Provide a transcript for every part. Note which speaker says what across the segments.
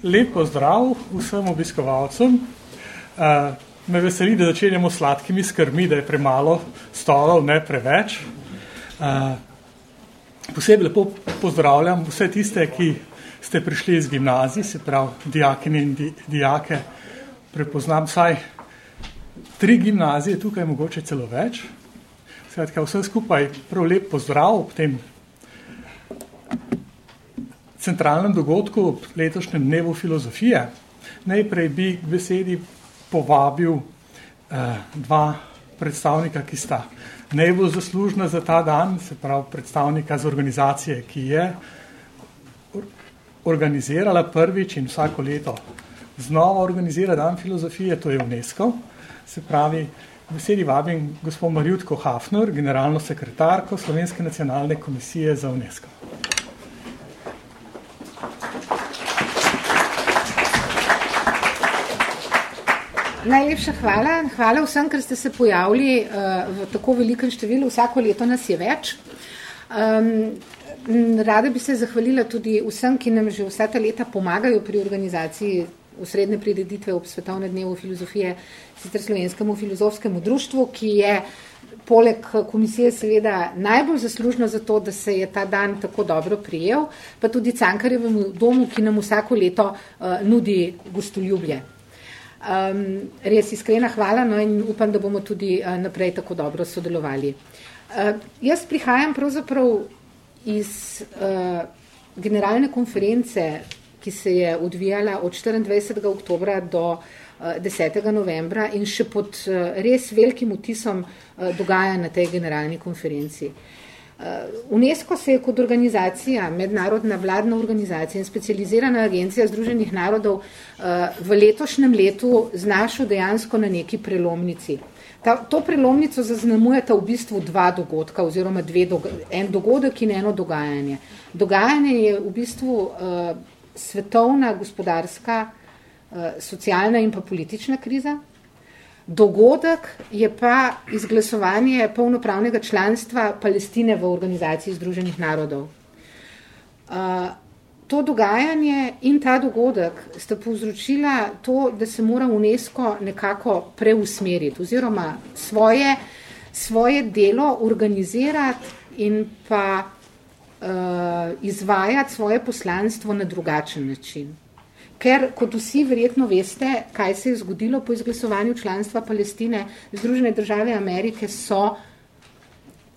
Speaker 1: Lep pozdrav vsem obiskovalcem. Uh, me veseli, da začenjamo s sladkimi skrbmi, da je premalo stolov, ne preveč. Uh, posebej lepo pozdravljam vse tiste, ki ste prišli iz gimnazij, se pravi dijakine in di, dijake. Prepoznam vsaj tri gimnazije, tukaj mogoče celo več. Skratka, vsem skupaj prav lep pozdrav ob tem centralnem dogodku, ob letošnjem dnevu filozofije. Najprej bi k besedi povabil eh, dva predstavnika, ki sta najbolj zaslužna za ta dan, se pravi predstavnika z organizacije, ki je organizirala prvič in vsako leto znova organizira dan filozofije, to je UNESCO, se pravi besedi vabim gospod Marjutko Hafner, generalno sekretarko Slovenske nacionalne komisije za UNESCO.
Speaker 2: Najlepša hvala. Hvala vsem, ker ste se pojavili uh, v tako velikem številu. Vsako leto nas je več. Um, rada bi se zahvalila tudi vsem, ki nam že vsa ta leta pomagajo pri organizaciji usredne prireditve ob svetovne dnevu filozofije sicer slovenskemu filozofskemu društvu, ki je poleg komisije seveda najbolj zaslužno za to, da se je ta dan tako dobro prijel, pa tudi Cankarjevemu domu, ki nam vsako leto uh, nudi gostoljublje. Um, res iskrena hvala no, in upam, da bomo tudi uh, naprej tako dobro sodelovali. Uh, jaz prihajam pravzaprav iz uh, generalne konference, ki se je odvijala od 24. oktobra do uh, 10. novembra in še pod eh, res velikim vtisom eh, dogaja na tej generalni konferenci. Eh, UNESCO se je kot organizacija, mednarodna vladna organizacija in specializirana agencija Združenih narodov v letošnjem letu znašel dejansko na neki prelomnici. Ta, to prelomnico zaznamujeta v bistvu dva dogodka oziroma dve doga en dogodek in eno dogajanje. Dogajanje je v bistvu uh, svetovna gospodarska Eh, socialna in pa politična kriza. Dogodek je pa izglasovanje polnopravnega članstva Palestine v organizaciji Združenih narodov. Uh, to dogajanje in ta dogodek sta povzročila to, da se mora UNESCO nekako preusmeriti oziroma svoje, svoje delo organizirati in pa uh, izvajati svoje poslanstvo na drugačen način. Ker, kot vsi verjetno veste, kaj se je zgodilo po izglasovanju članstva Palestine, Združene države Amerike so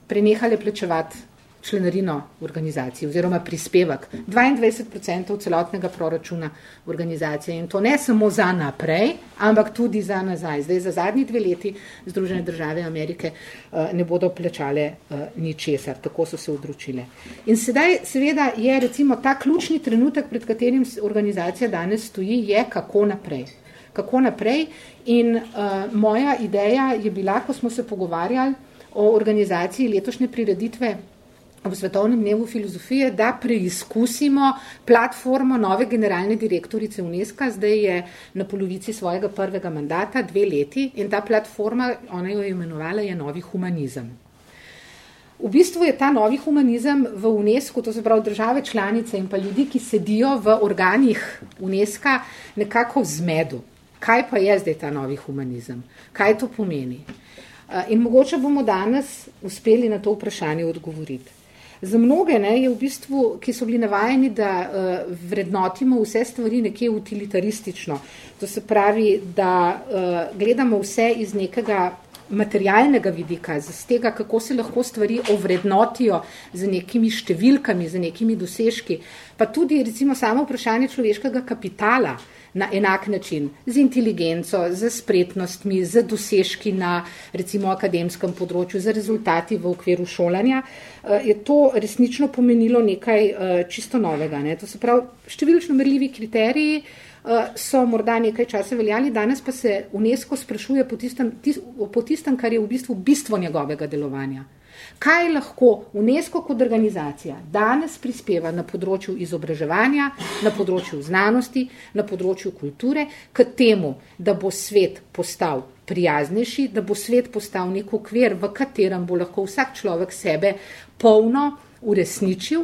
Speaker 2: prenehale plačevati členarino organizacije oziroma prispevek 22% celotnega proračuna organizacije in to ne samo za naprej, ampak tudi za nazaj. Zdaj za zadnji dve leti Združene države Amerike uh, ne bodo plačale uh, ničesar, tako so se odročile. In sedaj seveda je recimo ta ključni trenutek, pred katerim organizacija danes stoji, je kako naprej. Kako naprej in uh, moja ideja je bila, ko smo se pogovarjali o organizaciji letošnje prireditve ob svetovnem dnevu filozofije, da preizkusimo platformo nove generalne direktorice UNESCO, zdaj je na polovici svojega prvega mandata, dve leti, in ta platforma, ona jo je imenovala, je novi humanizem. V bistvu je ta novi humanizem v UNESCO, to se pravi države članice in pa ljudi, ki sedijo v organih UNESCO, nekako v zmedu. Kaj pa je zdaj ta novi humanizem? Kaj to pomeni? In mogoče bomo danes uspeli na to vprašanje odgovoriti. Za mnoge ne, je v bistvu, ki so bili navajeni, da uh, vrednotimo vse stvari nekje utilitaristično. To se pravi, da uh, gledamo vse iz nekega materialnega vidika, z tega, kako se lahko stvari ovrednotijo z nekimi številkami, z nekimi dosežki, pa tudi recimo samo vprašanje človeškega kapitala, na enak način, z inteligenco, z spretnostmi, z dosežki na recimo akademskem področju, z rezultati v okviru šolanja, eh, je to resnično pomenilo nekaj eh, čisto novega. Ne? To se pravi, številčno merljivi kriteriji so morda nekaj časa veljali, danes pa se UNESCO sprašuje po tistem, po tistem, kar je v bistvu bistvo njegovega delovanja. Kaj lahko UNESCO kot organizacija danes prispeva na področju izobraževanja, na področju znanosti, na področju kulture, k temu, da bo svet postal prijaznejši, da bo svet postal nek okvir, v katerem bo lahko vsak človek sebe polno uresničil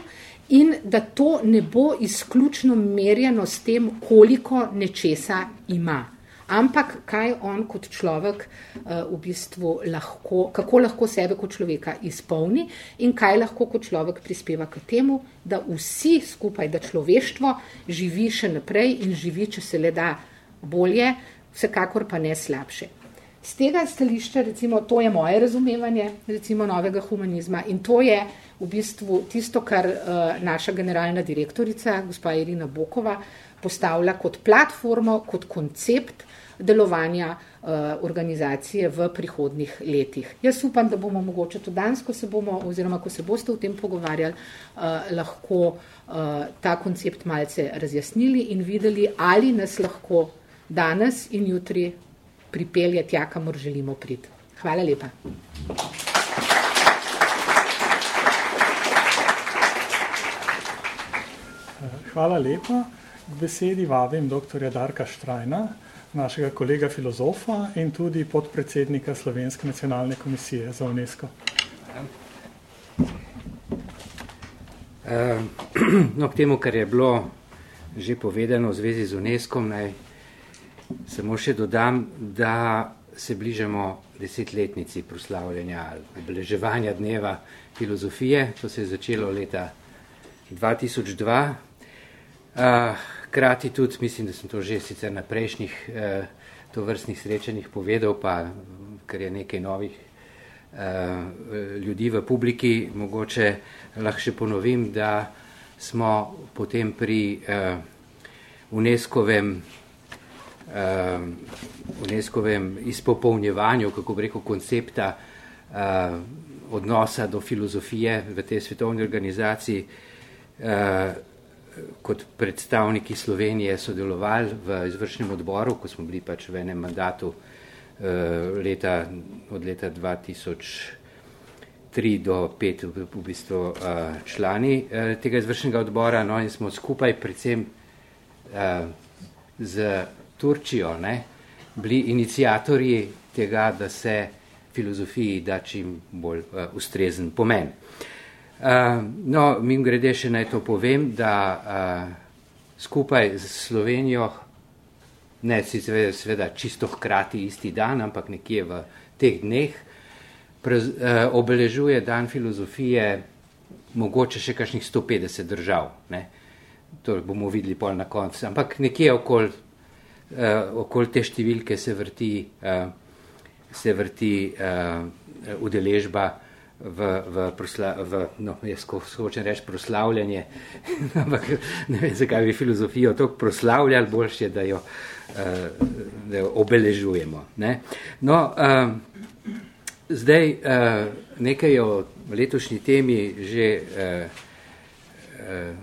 Speaker 2: in da to ne bo izključno merjeno s tem, koliko nečesa ima ampak kaj on kot človek uh, v bistvu lahko, kako lahko sebe kot človeka izpolni in kaj lahko kot človek prispeva k temu, da vsi skupaj, da človeštvo živi še naprej in živi, če se le da bolje, vsekakor pa ne slabše. Z tega stališča, recimo, to je moje razumevanje recimo, novega humanizma in to je v bistvu tisto, kar uh, naša generalna direktorica, gospa Irina Bokova, postavlja kot platformo, kot koncept delovanja uh, organizacije v prihodnih letih. Jaz upam, da bomo mogoče tudi danes, ko se bomo, oziroma ko se boste o tem pogovarjali, uh, lahko uh, ta koncept malce razjasnili in videli, ali nas lahko danes in jutri pripelje tja, kamor želimo priti. Hvala lepa.
Speaker 1: Hvala lepa. K besedi vabim dr. Darka Štrajna, našega kolega filozofa in tudi podpredsednika Slovenske nacionalne komisije za UNESCO.
Speaker 3: Uh, no, k temu, kar je bilo že povedano v zvezi z UNESCO, naj samo še dodam, da se bližamo desetletnici proslavljanja ali obeleževanja dneva filozofije. To se je začelo leta 2002. Uh, Hkrati tudi, mislim, da sem to že sicer na prejšnjih eh, tovrstnih srečanjih povedal, pa ker je nekaj novih eh, ljudi v publiki, mogoče lahko še ponovim, da smo potem pri eh, UNESCO-vem eh, UNESCO-vem izpopolnjevanju, kako bi rekel, koncepta eh, odnosa do filozofije v tej svetovni organizaciji eh, kot predstavniki Slovenije sodelovali v izvršnem odboru, ko smo bili pač v enem mandatu eh, leta, od leta 2003 do 2005 v, bistvu eh, člani eh, tega izvršnega odbora, no in smo skupaj predvsem z Turčijo ne, bili inicijatorji tega, da se filozofiji da čim bolj ustrezen pomen. Uh, no, mi grede še naj to povem, da uh, skupaj z Slovenijo, ne sicer seveda čisto hkrati isti dan, ampak nekje v teh dneh, prez, uh, obeležuje dan filozofije mogoče še kakšnih 150 držav. Ne? To bomo videli pol na koncu. Ampak nekje okoli uh, okol te številke se vrti, uh, se vrti uh, udeležba v, v, prosla, v no, jaz hočem reči proslavljanje, ampak ne vem, zakaj bi filozofijo tako proslavljali, boljše, da jo, uh, da jo obeležujemo. Ne? No, uh, zdaj uh, nekaj o letošnji temi že uh, uh,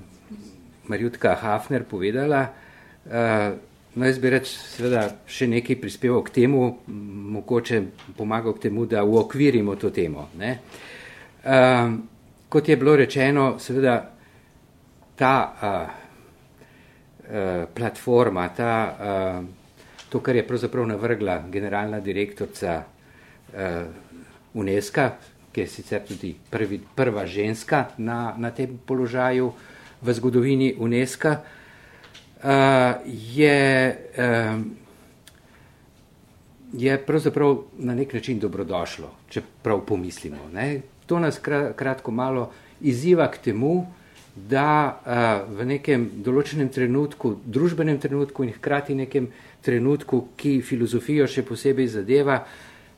Speaker 3: Marjutka Hafner povedala. Uh, No, jaz bi reč, seveda, še nekaj prispeval k temu, mogoče pomagal k temu, da uokvirimo to temo. Ne. Um, kot je bilo rečeno, seveda, ta uh, uh, platforma, ta, uh, to, kar je pravzaprav navrgla generalna direktorica uh, UNESCO, ki je sicer tudi prvi, prva ženska na, na tem položaju v zgodovini UNESCO, uh, je, uh, je pravzaprav na nek način dobrodošlo, če prav pomislimo. Ne? To nas kratko malo izziva k temu, da uh, v nekem določenem trenutku, družbenem trenutku in hkrati nekem trenutku, ki filozofijo še posebej zadeva,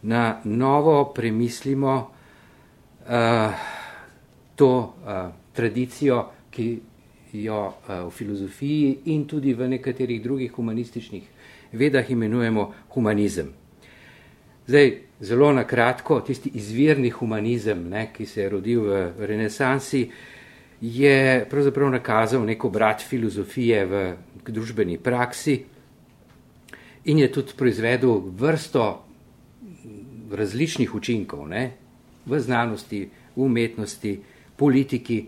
Speaker 3: na novo premislimo uh, to uh, tradicijo, ki jo eh, v filozofiji in tudi v nekaterih drugih humanističnih vedah imenujemo humanizem. Zdaj, zelo na kratko, tisti izvirni humanizem, ne, ki se je rodil v renesansi, je pravzaprav nakazal nek obrat filozofije v družbeni praksi in je tudi proizvedel vrsto različnih učinkov ne, v znanosti, v umetnosti, politiki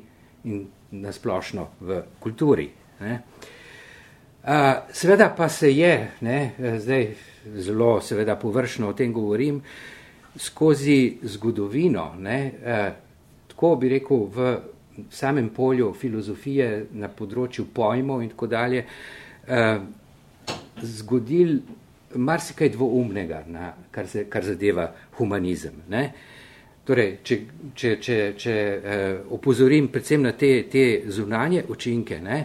Speaker 3: in nasplošno v kulturi. Ne. A, seveda pa se je, ne, zdaj zelo seveda površno o tem govorim, skozi zgodovino, ne, a, tako bi rekel v samem polju filozofije na področju pojmov in tako dalje uh, zgodil marsikaj dvoumnega, na, kar, se, kar zadeva humanizem. Ne? Torej, če, če, če, če uh, opozorim predvsem na te, te zunanje učinke, ne,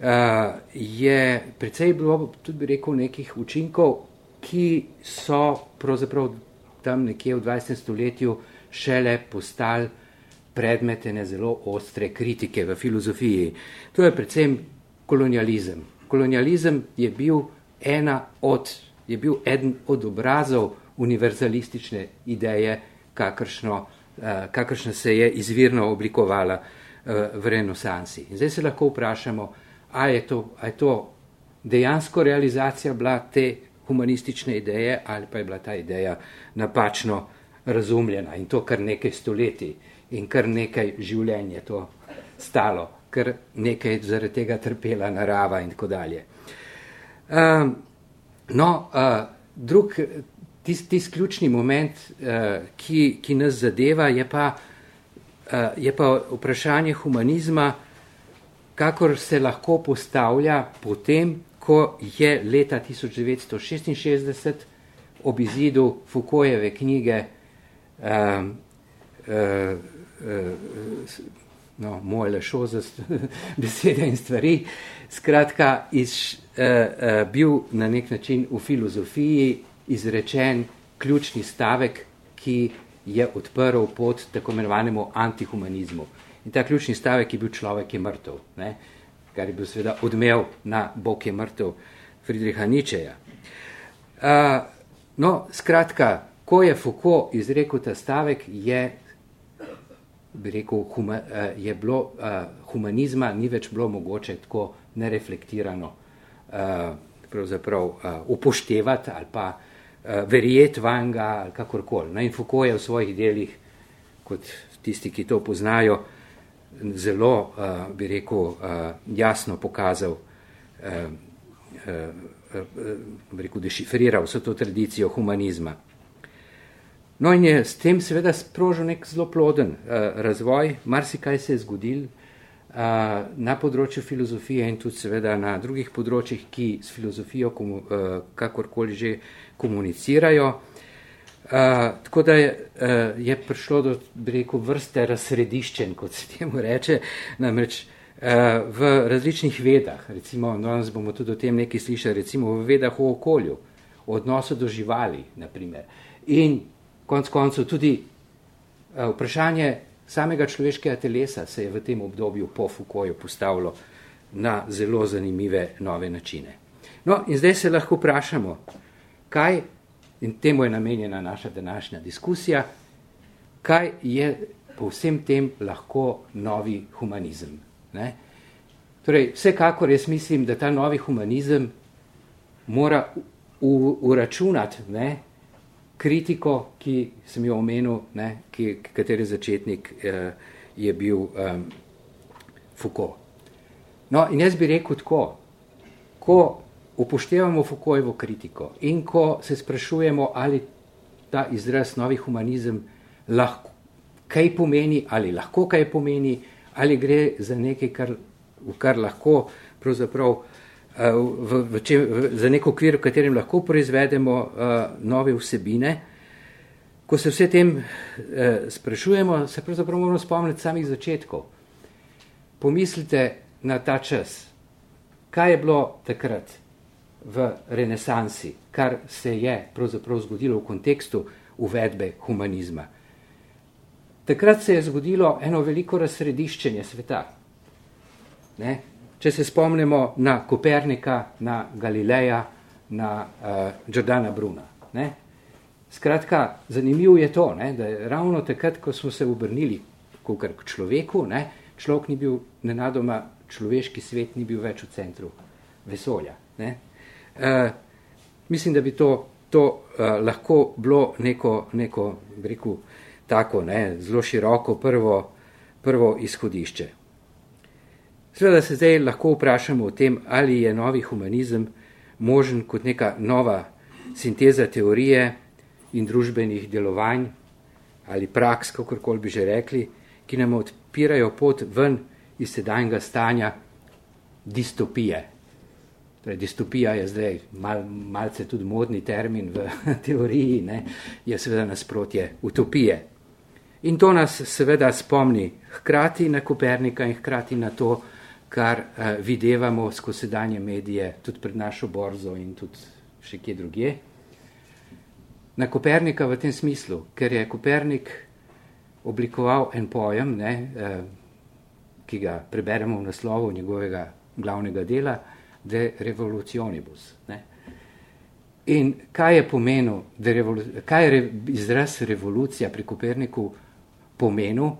Speaker 3: uh, je precej bilo tudi bi rekel nekih učinkov, ki so pravzaprav tam nekje v 20. stoletju šele postali predmetene zelo ostre kritike v filozofiji. To je predvsem kolonializem. Kolonializem je bil, ena od, je bil eden od obrazov univerzalistične ideje, kakršno, uh, kakršna se je izvirno oblikovala uh, v renesansi. In zdaj se lahko vprašamo, a je, to, a je to dejansko realizacija bila te humanistične ideje ali pa je bila ta ideja napačno razumljena in to kar nekaj stoletij in kar nekaj življenj je to stalo, kar nekaj zaradi tega trpela narava in tako dalje. Um, no, uh, drug, tisti tis ključni moment, uh, ki, ki nas zadeva, je pa, uh, je pa vprašanje humanizma, kakor se lahko postavlja potem, ko je leta 1966 ob izidu Foucaultove knjige um, uh, uh, no, moje lešo za besede in stvari, skratka, iz, uh, uh, bil na nek način v filozofiji izrečen ključni stavek, ki je odprl pot tako imenovanemu antihumanizmu. In ta ključni stavek je bil človek je mrtev, ne? kar je bil seveda odmev na Bog je mrtev Friedricha Nietzscheja. Uh, no, skratka, ko je Foucault izrekel ta stavek, je bi rekel, huma, uh, je bilo uh, humanizma ni več bilo mogoče tako nereflektirano uh, pravzaprav uh, upoštevati ali pa uh, verjeti vanga ali kakorkoli. No, in Foucault je v svojih delih, kot tisti, ki to poznajo, zelo, uh, bi rekel, uh, jasno pokazal, bi rekel, dešifriral vso to tradicijo humanizma. No in je s tem seveda sprožil nek zelo ploden razvoj, marsikaj se je zgodil na področju filozofije in tudi seveda na drugih področjih, ki s filozofijo kakorkoli že komunicirajo. Uh, tako da je, uh, je prišlo do rekel, vrste razsrediščen, kot se temu reče, namreč uh, v različnih vedah, recimo, danes bomo tudi o tem nekaj slišali, recimo v vedah o okolju, o odnosu do živali, naprimer. In konc koncev tudi uh, vprašanje samega človeškega telesa se je v tem obdobju po Foucaultu postavilo na zelo zanimive nove načine. No, in zdaj se lahko vprašamo, kaj, in temu je namenjena naša današnja diskusija, kaj je po vsem tem lahko novi humanizem. Ne? Torej, vsekakor jaz mislim, da ta novi humanizem mora uračunati kritiko, ki sem jo omenil, ne, ki, kateri začetnik eh, je bil eh, Foucault. No, in jaz bi rekel tako, ko upoštevamo Foucaultovo kritiko in ko se sprašujemo, ali ta izraz novi humanizem lahko kaj pomeni, ali lahko kaj pomeni, ali gre za nekaj, kar, kar lahko pravzaprav Eh, v, v čem, v, za nek okvir, v katerem lahko proizvedemo uh, nove vsebine. Ko se vse tem uh, sprašujemo, se pravzaprav moramo spomniti samih začetkov. Pomislite na ta čas, kaj je bilo takrat v renesansi, kar se je pravzaprav zgodilo v kontekstu uvedbe humanizma. Takrat se je zgodilo eno veliko razsrediščenje sveta. Ne? če se spomnimo na Kopernika, na Galileja, na uh, Giordana Bruna. Ne? Skratka, zanimivo je to, ne, da je ravno takrat, ko smo se obrnili k človeku, ne, človek ni bil nenadoma, človeški svet ni bil več v centru vesolja. Ne. Uh, mislim, da bi to, to uh, lahko bilo neko, neko rekel, tako, ne, zelo široko prvo, prvo izhodišče. Seveda se zdaj lahko vprašamo o tem, ali je novi humanizem možen kot neka nova sinteza teorije in družbenih delovanj ali praks, kakorkoli bi že rekli, ki nam odpirajo pot ven iz sedajnega stanja distopije. Torej, distopija je zdaj mal, malce tudi modni termin v teoriji, ne, je seveda nasprotje utopije. In to nas seveda spomni hkrati na Kopernika in hkrati na to, kar uh, videvamo skozi sedanje medije, tudi pred našo borzo in tudi še kje drugje. Na Kopernika v tem smislu, ker je Kopernik oblikoval en pojem, ne, uh, ki ga preberemo v naslovu njegovega glavnega dela, de revolucionibus. Ne. In kaj je pomenil, revolu, kaj je re, izraz revolucija pri Koperniku pomenil, uh,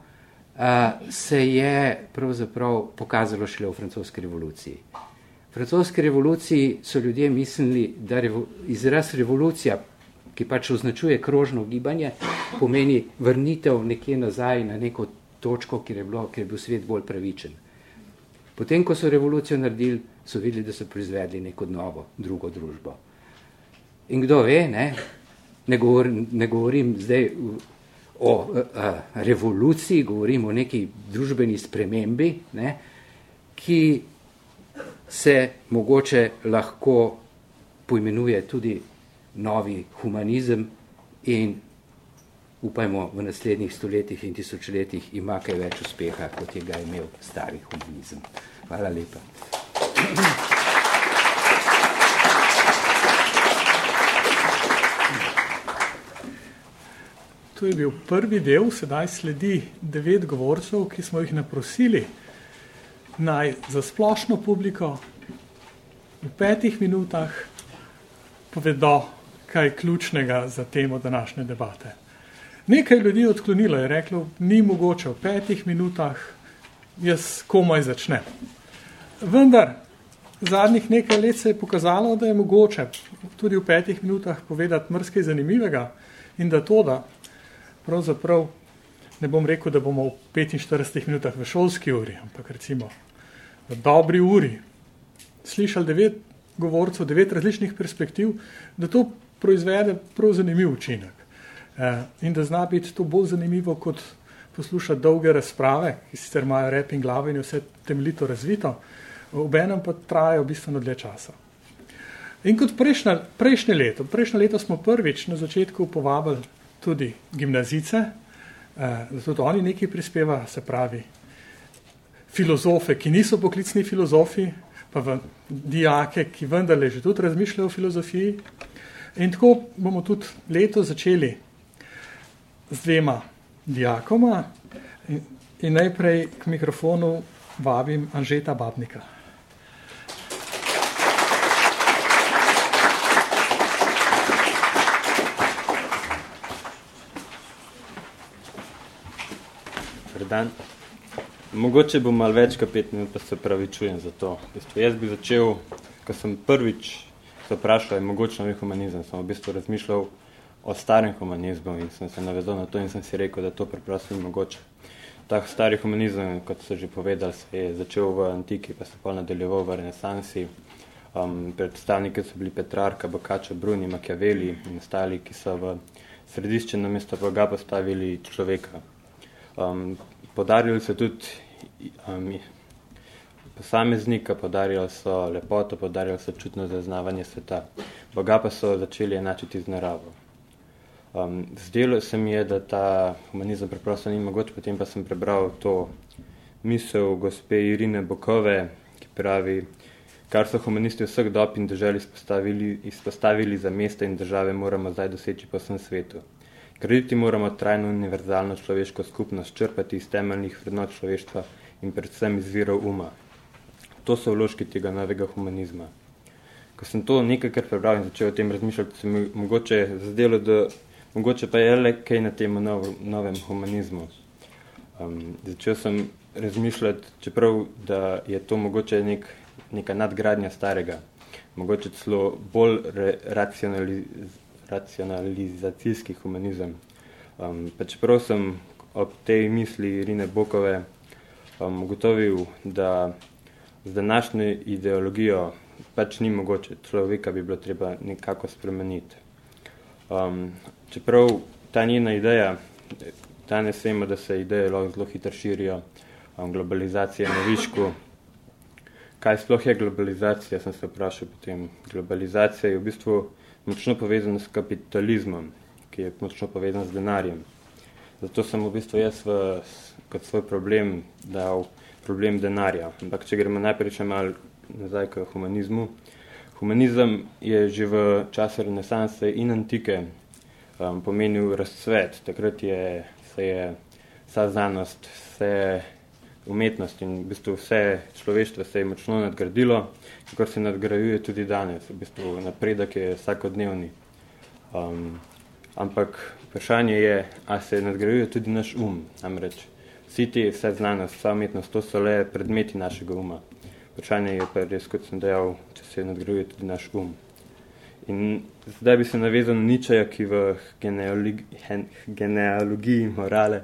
Speaker 3: se je pravzaprav pokazalo šele v francoski revoluciji. V francoski revoluciji so ljudje mislili, da revo, izraz revolucija, ki pač označuje krožno gibanje, pomeni vrnitev nekje nazaj na neko točko, kjer je, bilo, kjer je bil svet bolj pravičen. Potem, ko so revolucijo naredili, so videli, da so proizvedli neko novo, drugo družbo. In kdo ve, ne, ne, govorim, ne govorim zdaj o a, revoluciji, govorim o neki družbeni spremembi, ne, ki se mogoče lahko poimenuje tudi novi humanizem in upajmo v naslednjih stoletjih in tisočletjih ima kaj več uspeha, kot je ga imel stari humanizem. Hvala lepa.
Speaker 1: To je bil prvi del, sedaj sledi devet govorcev, ki smo jih naprosili naj za splošno publiko v petih minutah povedo kaj ključnega za temo današnje debate. Nekaj ljudi odklonilo, je reklo, ni mogoče v petih minutah, jaz komaj začnem. Vendar, zadnjih nekaj let se je pokazalo, da je mogoče tudi v petih minutah povedati mrskaj zanimivega in da to, da pravzaprav ne bom rekel, da bomo v 45 minutah v šolski uri, ampak recimo v dobri uri slišali devet govorcev, devet različnih perspektiv, da to proizvede prav zanimiv učinek. Eh, in da zna biti to bolj zanimivo kot poslušati dolge razprave, ki sicer imajo rep in glavo in je vse temeljito razvito, v enem pa trajajo bistveno dlje časa. In kot prejšnje, prejšnje leto, prejšnje leto smo prvič na začetku povabili tudi gimnazice, eh, tudi oni nekaj prispeva, se pravi filozofe, ki niso poklicni filozofi, pa v dijake, ki vendarle že tudi razmišljajo o filozofiji. In tako bomo tudi leto začeli z dvema dijakoma in, in najprej k mikrofonu vabim Anžeta Babnika.
Speaker 4: Dan. Mogoče bom malo več kot pet minut, pa se pravi čujem za to. Jaz bi začel, ko sem prvič se vprašal, je mogoče novi humanizem, sem v bistvu razmišljal o starem humanizmu in sem se navezal na to in sem si rekel, da to preprosto ni mogoče. Tak stari humanizem, kot so že povedali, se je začel v antiki, pa se pa nadaljeval v renesansi. Um, predstavniki so bili Petrarka, Bokača, Bruni, Machiavelli in ostali, ki so v središče na mesto Boga postavili človeka. Um, podarili so tudi um, posameznika, podarili so lepoto, podarili so čutno zaznavanje sveta. Boga pa so začeli enačiti z naravo. Um, zdelo se mi je, da ta humanizem preprosto ni mogoč, potem pa sem prebral to misel gospe Irine Bokove, ki pravi, kar so humanisti vseh dob in držav izpostavili, izpostavili za mesta in države, moramo zdaj doseči po vsem svetu. Krediti moramo trajno univerzalno človeško skupnost črpati iz temeljnih vrednot človeštva in predvsem iz virov uma. To so vložki tega novega humanizma. Ko sem to nekaj kar prebral in začel o tem razmišljati, se mi mogoče zdelo, da Mogoče pa je le kaj na tem nov, novem humanizmu. Um, začel sem razmišljati, čeprav da je to mogoče nek, neka nadgradnja starega, mogoče celo bolj re, racionaliz, racionalizacijski humanizem. Um, pa čeprav sem ob tej misli Irine Bokove um, ugotovil, da z današnjo ideologijo pač ni mogoče, človeka bi bilo treba nekako spremeniti. Um, čeprav ta njena ideja, danes vemo, da se ideje lahko zelo hitro širijo, um, globalizacija na višku. Kaj sploh je globalizacija, sem se vprašal potem. Globalizacija je v bistvu močno povezana s kapitalizmom, ki je močno povezan z denarjem. Zato sem v bistvu jaz v, kot svoj problem dal problem denarja. Ampak če gremo najprej še malo nazaj k humanizmu. Humanizem je že v času renesanse in antike um, pomenil razcvet. Takrat je, se je vsa znanost, vse umetnost in v bistvu vse človeštvo se je močno nadgradilo, kakor se nadgrajuje tudi danes. V bistvu napredek je vsakodnevni. Um, ampak vprašanje je, a se nadgrajuje tudi naš um. Namreč vsi ti, vse znanost, vsa umetnost, to so le predmeti našega uma. Vprašanje je pa res, kot sem dejal, če se nadgrajuje tudi naš um. In zdaj bi se navezal na Ničaja, ki v genealogiji morale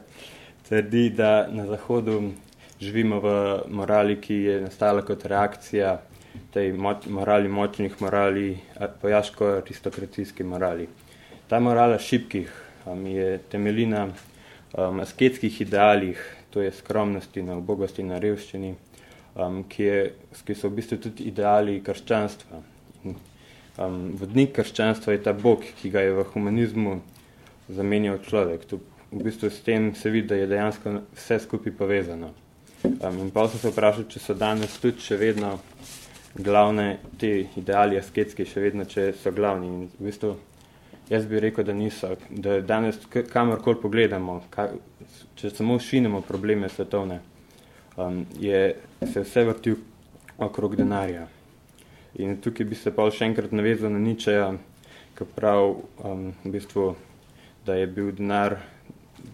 Speaker 4: trdi, da na Zahodu živimo v morali, ki je nastala kot reakcija tej morali močnih morali, vojaško-aristokracijski morali. Ta morala šibkih um, je temeljina um, asketskih idealih, to je skromnosti, na ubogosti, na revščini, um, ki, je, ki so v bistvu tudi ideali krščanstva. In um, vodnik krščanstva je ta Bog, ki ga je v humanizmu zamenjal človek. Tu v bistvu s tem se vidi, da je dejansko vse skupaj povezano. Um, in pa sem se vprašal, če so danes tudi še vedno glavne te ideali asketski, še vedno, če so glavni. In v bistvu jaz bi rekel, da niso. Da danes kamorkoli pogledamo, ka, če samo šinemo probleme svetovne, um, je, se vse vrti okrog denarja. In tukaj bi se pa še enkrat navezal na Ničeja, ki prav, um, v bistvu, da je bil denar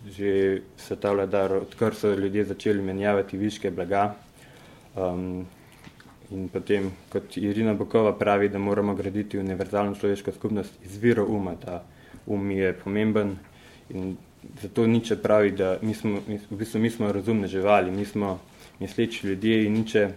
Speaker 4: že se ta vladar, odkar so ljudje začeli menjavati viške blaga. Um, in potem, kot Irina Bokova pravi, da moramo graditi univerzalno človeško skupnost iz viro uma, da um je pomemben. In zato Niče pravi, da mi smo, mi, v bistvu mi smo razumne živali, mi smo misleči ljudje in Niče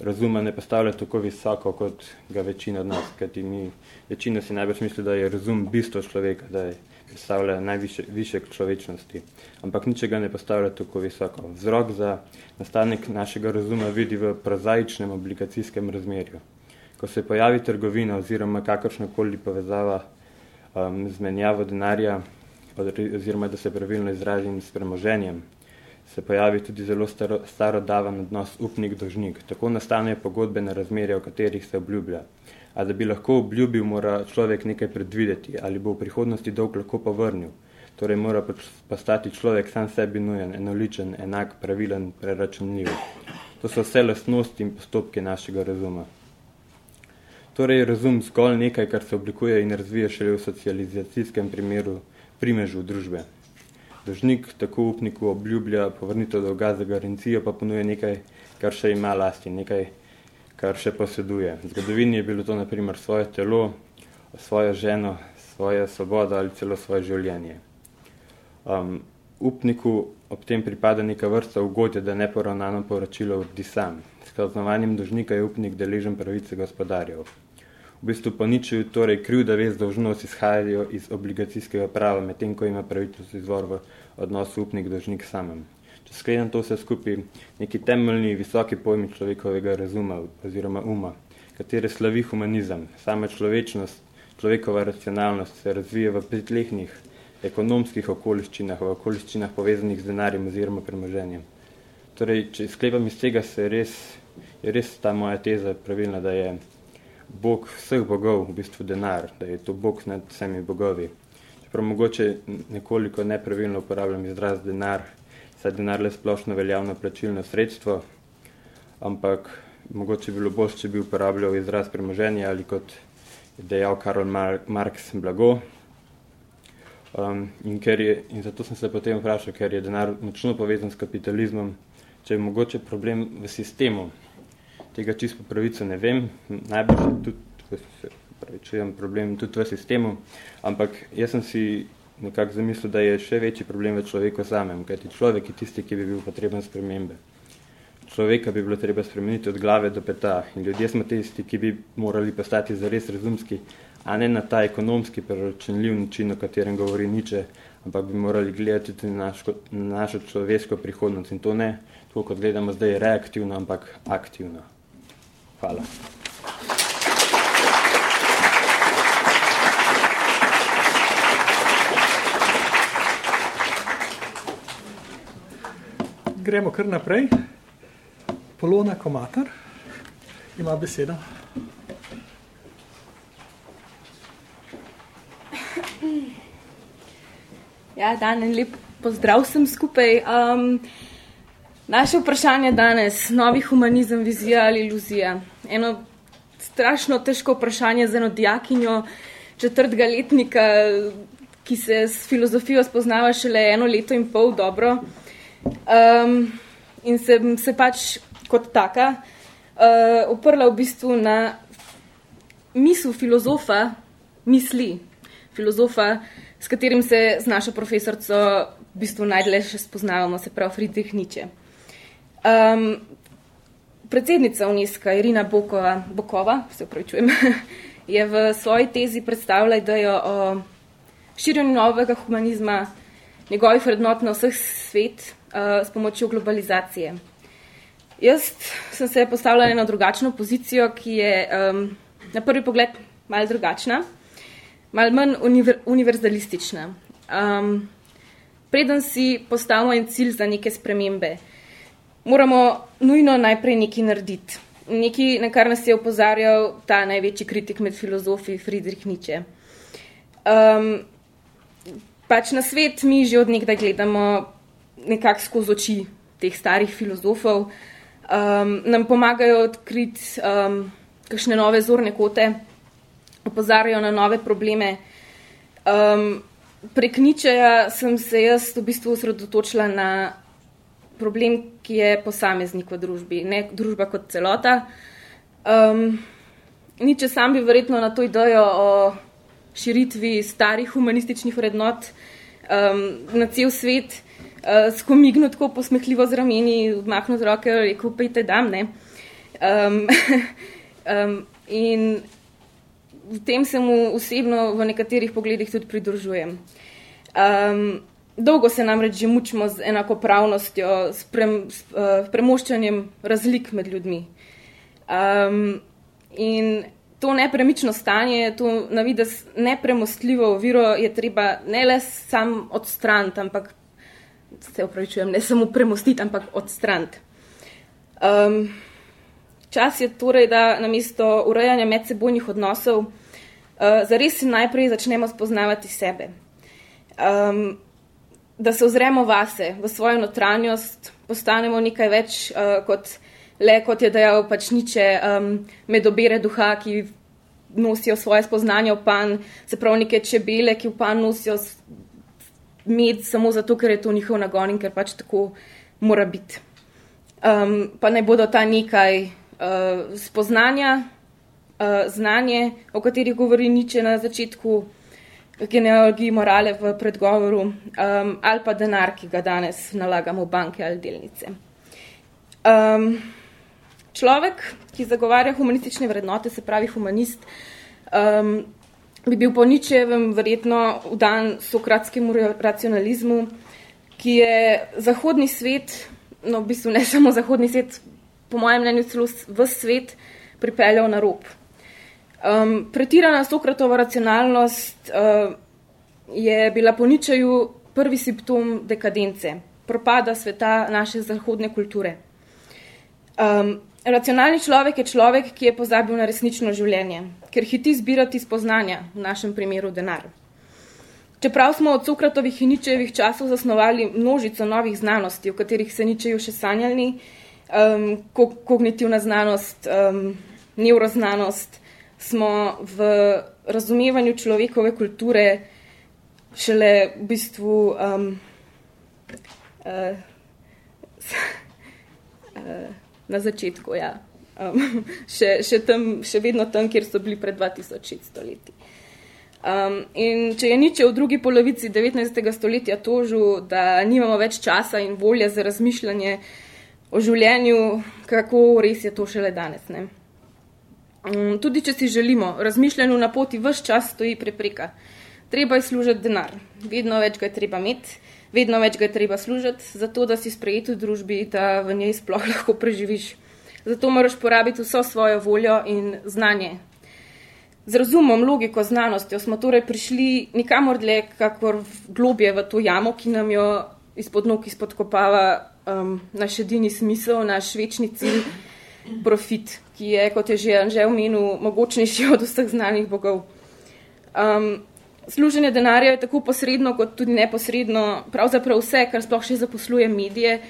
Speaker 4: razuma ne postavlja tako visoko, kot ga večina od nas, kajti mi, večina si najbolj misli, da je razum bistvo človeka, da je predstavlja najviše više človečnosti, ampak ničega ne postavlja tako visoko. Vzrok za nastanek našega razuma vidi v prozaičnem obligacijskem razmerju. Ko se pojavi trgovina oziroma kakršnakoli povezava um, z menjavo denarja, oziroma da se pravilno izrazim s premoženjem, se pojavi tudi zelo staro, starodavan odnos upnik-dožnik. Tako nastanejo pogodbene razmerje, o katerih se obljublja. A da bi lahko obljubil, mora človek nekaj predvideti, ali bo v prihodnosti dolg lahko povrnil. Torej mora postati človek sam sebi nujen, enoličen, enak, pravilen, preračunljiv. To so vse lastnosti in postopke našega razuma. Torej razum zgolj nekaj, kar se oblikuje in razvija šele v socializacijskem primeru primežu družbe. Dožnik tako upniku obljublja povrnitev dolga za garancijo, pa ponuje nekaj, kar še ima lasti, nekaj, kar še poseduje. V zgodovini je bilo to naprimer svoje telo, svojo ženo, svoje svobodo ali celo svoje življenje. Um, upniku ob tem pripada neka vrsta ugodja, da neporavnano poročilo vrdi sam. S kaznovanjem dožnika je upnik deležen pravice gospodarjev. V bistvu pa nič torej kriv, da vez dolžnost izhajajo iz obligacijskega prava, medtem ko ima pravičnost izvor v odnosu upnik dožnik samem. Če sklenem to vse skupaj, neki temeljni visoki pojmi človekovega razuma oziroma uma, katere slavi humanizem, sama človečnost, človekova racionalnost se razvija v pritlehnih ekonomskih okoliščinah, v okoliščinah povezanih z denarjem oziroma premoženjem. Torej, če sklepam iz tega, se res, je res ta moja teza pravilna, da je bog vseh bogov, v bistvu denar, da je to bog nad vsemi bogovi. Čeprav mogoče nekoliko nepravilno uporabljam izraz denar, saj denar le splošno veljavno plačilno sredstvo, ampak mogoče bilo bolj, če bi uporabljal izraz premoženja ali kot je dejal Karol Mar Marx blago. Um, in, ker je, in zato sem se potem vprašal, ker je denar močno povezan s kapitalizmom, če je mogoče problem v sistemu, tega čisto pravico ne vem, najbolj tudi, se pravi, čujem problem tudi v sistemu, ampak jaz sem si nekako zamislil, da je še večji problem v človeku samem, kajti človek je tisti, ki bi bil potreben spremembe. človeka bi bilo treba spremeniti od glave do peta in ljudje smo tisti, ki bi morali postati zares razumski, a ne na ta ekonomski preračunljiv način, o katerem govori Niče, ampak bi morali gledati tudi na našo človeško prihodnost in to ne, tako kot gledamo zdaj, reaktivno, ampak aktivno. Hvala.
Speaker 1: Gremo kar naprej. Polona Komatar ima besedo.
Speaker 5: Ja, dan en lep pozdrav vsem skupaj. Um, naše vprašanje danes, novi humanizem, vizija ali iluzija. Eno strašno težko vprašanje za eno dijakinjo četrtega letnika, ki se s filozofijo spoznava šele eno leto in pol dobro. Um, in se, se pač kot taka uh, oprla v bistvu na misel filozofa, misli filozofa, s katerim se z našo profesorco v bistvu najdlje še spoznavamo, se pravi Friedrich Nietzsche. Um, predsednica UNESCO Irina Bokova, Bokova se upravičujem, je v svoji tezi predstavila idejo o širjenju novega humanizma, njegovih vrednot na vseh svet s pomočjo globalizacije. Jaz sem se postavila na drugačno pozicijo, ki je um, na prvi pogled malo drugačna, malo manj univer univerzalistična. Um, preden si postavimo en cilj za neke spremembe, moramo nujno najprej nekaj narediti. Nekaj, na kar nas je opozarjal ta največji kritik med filozofi Friedrich Nietzsche. Um, pač na svet mi že od nekdaj gledamo nekako skozi oči teh starih filozofov, um, nam pomagajo odkriti um, kakšne nove zorne kote, opozarjajo na nove probleme. Um, prek Ničeja sem se jaz v bistvu osredotočila na problem, ki je posameznik v družbi, ne družba kot celota. Um, Niče sam bi verjetno na to idejo o širitvi starih humanističnih vrednot um, na cel svet uh, skomignil tako posmehljivo z rameni, odmahnil z roke in rekel, pejte dam, ne. Um, um, in v tem se mu osebno v nekaterih pogledih tudi pridružujem. Um, dolgo se namreč že mučimo z enakopravnostjo, s, pre, s uh, premoščanjem razlik med ljudmi. Um, in to nepremično stanje, to navidez nepremostljivo oviro je treba ne le sam odstraniti, ampak se upravičujem, ne samo premostiti, ampak odstraniti. Um, čas je torej, da namesto urejanja medsebojnih odnosov uh, zares najprej začnemo spoznavati sebe. Um, da se ozremo vase, v svojo notranjost, postanemo nekaj več uh, kot le, kot je dejal pač niče um, medobere duha, ki nosijo svoje spoznanja v pan, se pravi neke čebele, ki v pan nosijo med samo zato, ker je to njihov nagon in ker pač tako mora biti. Um, pa naj bodo ta nekaj uh, spoznanja, uh, znanje, o katerih govori Niče na začetku genealogiji morale v predgovoru, um, ali pa denar, ki ga danes nalagamo v banke ali delnice. Um, človek, ki zagovarja humanistične vrednote, se pravi humanist, um, bi bil po ničevem verjetno vdan sokratskemu racionalizmu, ki je zahodni svet, no v bistvu ne samo zahodni svet, po mojem mnenju celo v svet pripeljal na rob. Um, pretirana Sokratova racionalnost uh, je bila po ničeju prvi simptom dekadence, propada sveta naše zahodne kulture. Um, racionalni človek je človek, ki je pozabil na resnično življenje, ker hiti zbirati spoznanja, v našem primeru denar. Čeprav smo od Sokratovih in Ničejevih časov zasnovali množico novih znanosti, o katerih se Ničeju še sanjali, um, kognitivna znanost, um, neuroznanost, smo v razumevanju človekove kulture šele v bistvu um, uh, uh, na začetku, ja. Um, še, še, tam, še vedno tam, kjer so bili pred 2600 leti. Um, in če je Niče v drugi polovici 19. stoletja tožil, da nimamo več časa in volje za razmišljanje, o življenju, kako res je to šele danes. Ne? Um, tudi če si želimo, razmišljanju na poti vse čas stoji prepreka. Treba je služiti denar, vedno več ga je treba imeti, vedno več ga je treba služiti, zato da si sprejet v družbi, da v njej sploh lahko preživiš. Zato moraš porabiti vso svojo voljo in znanje. Z razumom, logiko, znanostjo smo torej prišli nikamor dlje, kakor globje v to jamo, ki nam jo izpod nog izpodkopava um, naš edini smisel, naš večni cilj, profit, ki je, kot je že Anže omenil, mogočnejši od vseh znanih bogov. Um, služenje denarja je tako posredno, kot tudi neposredno, pravzaprav vse, kar sploh še zaposluje medije,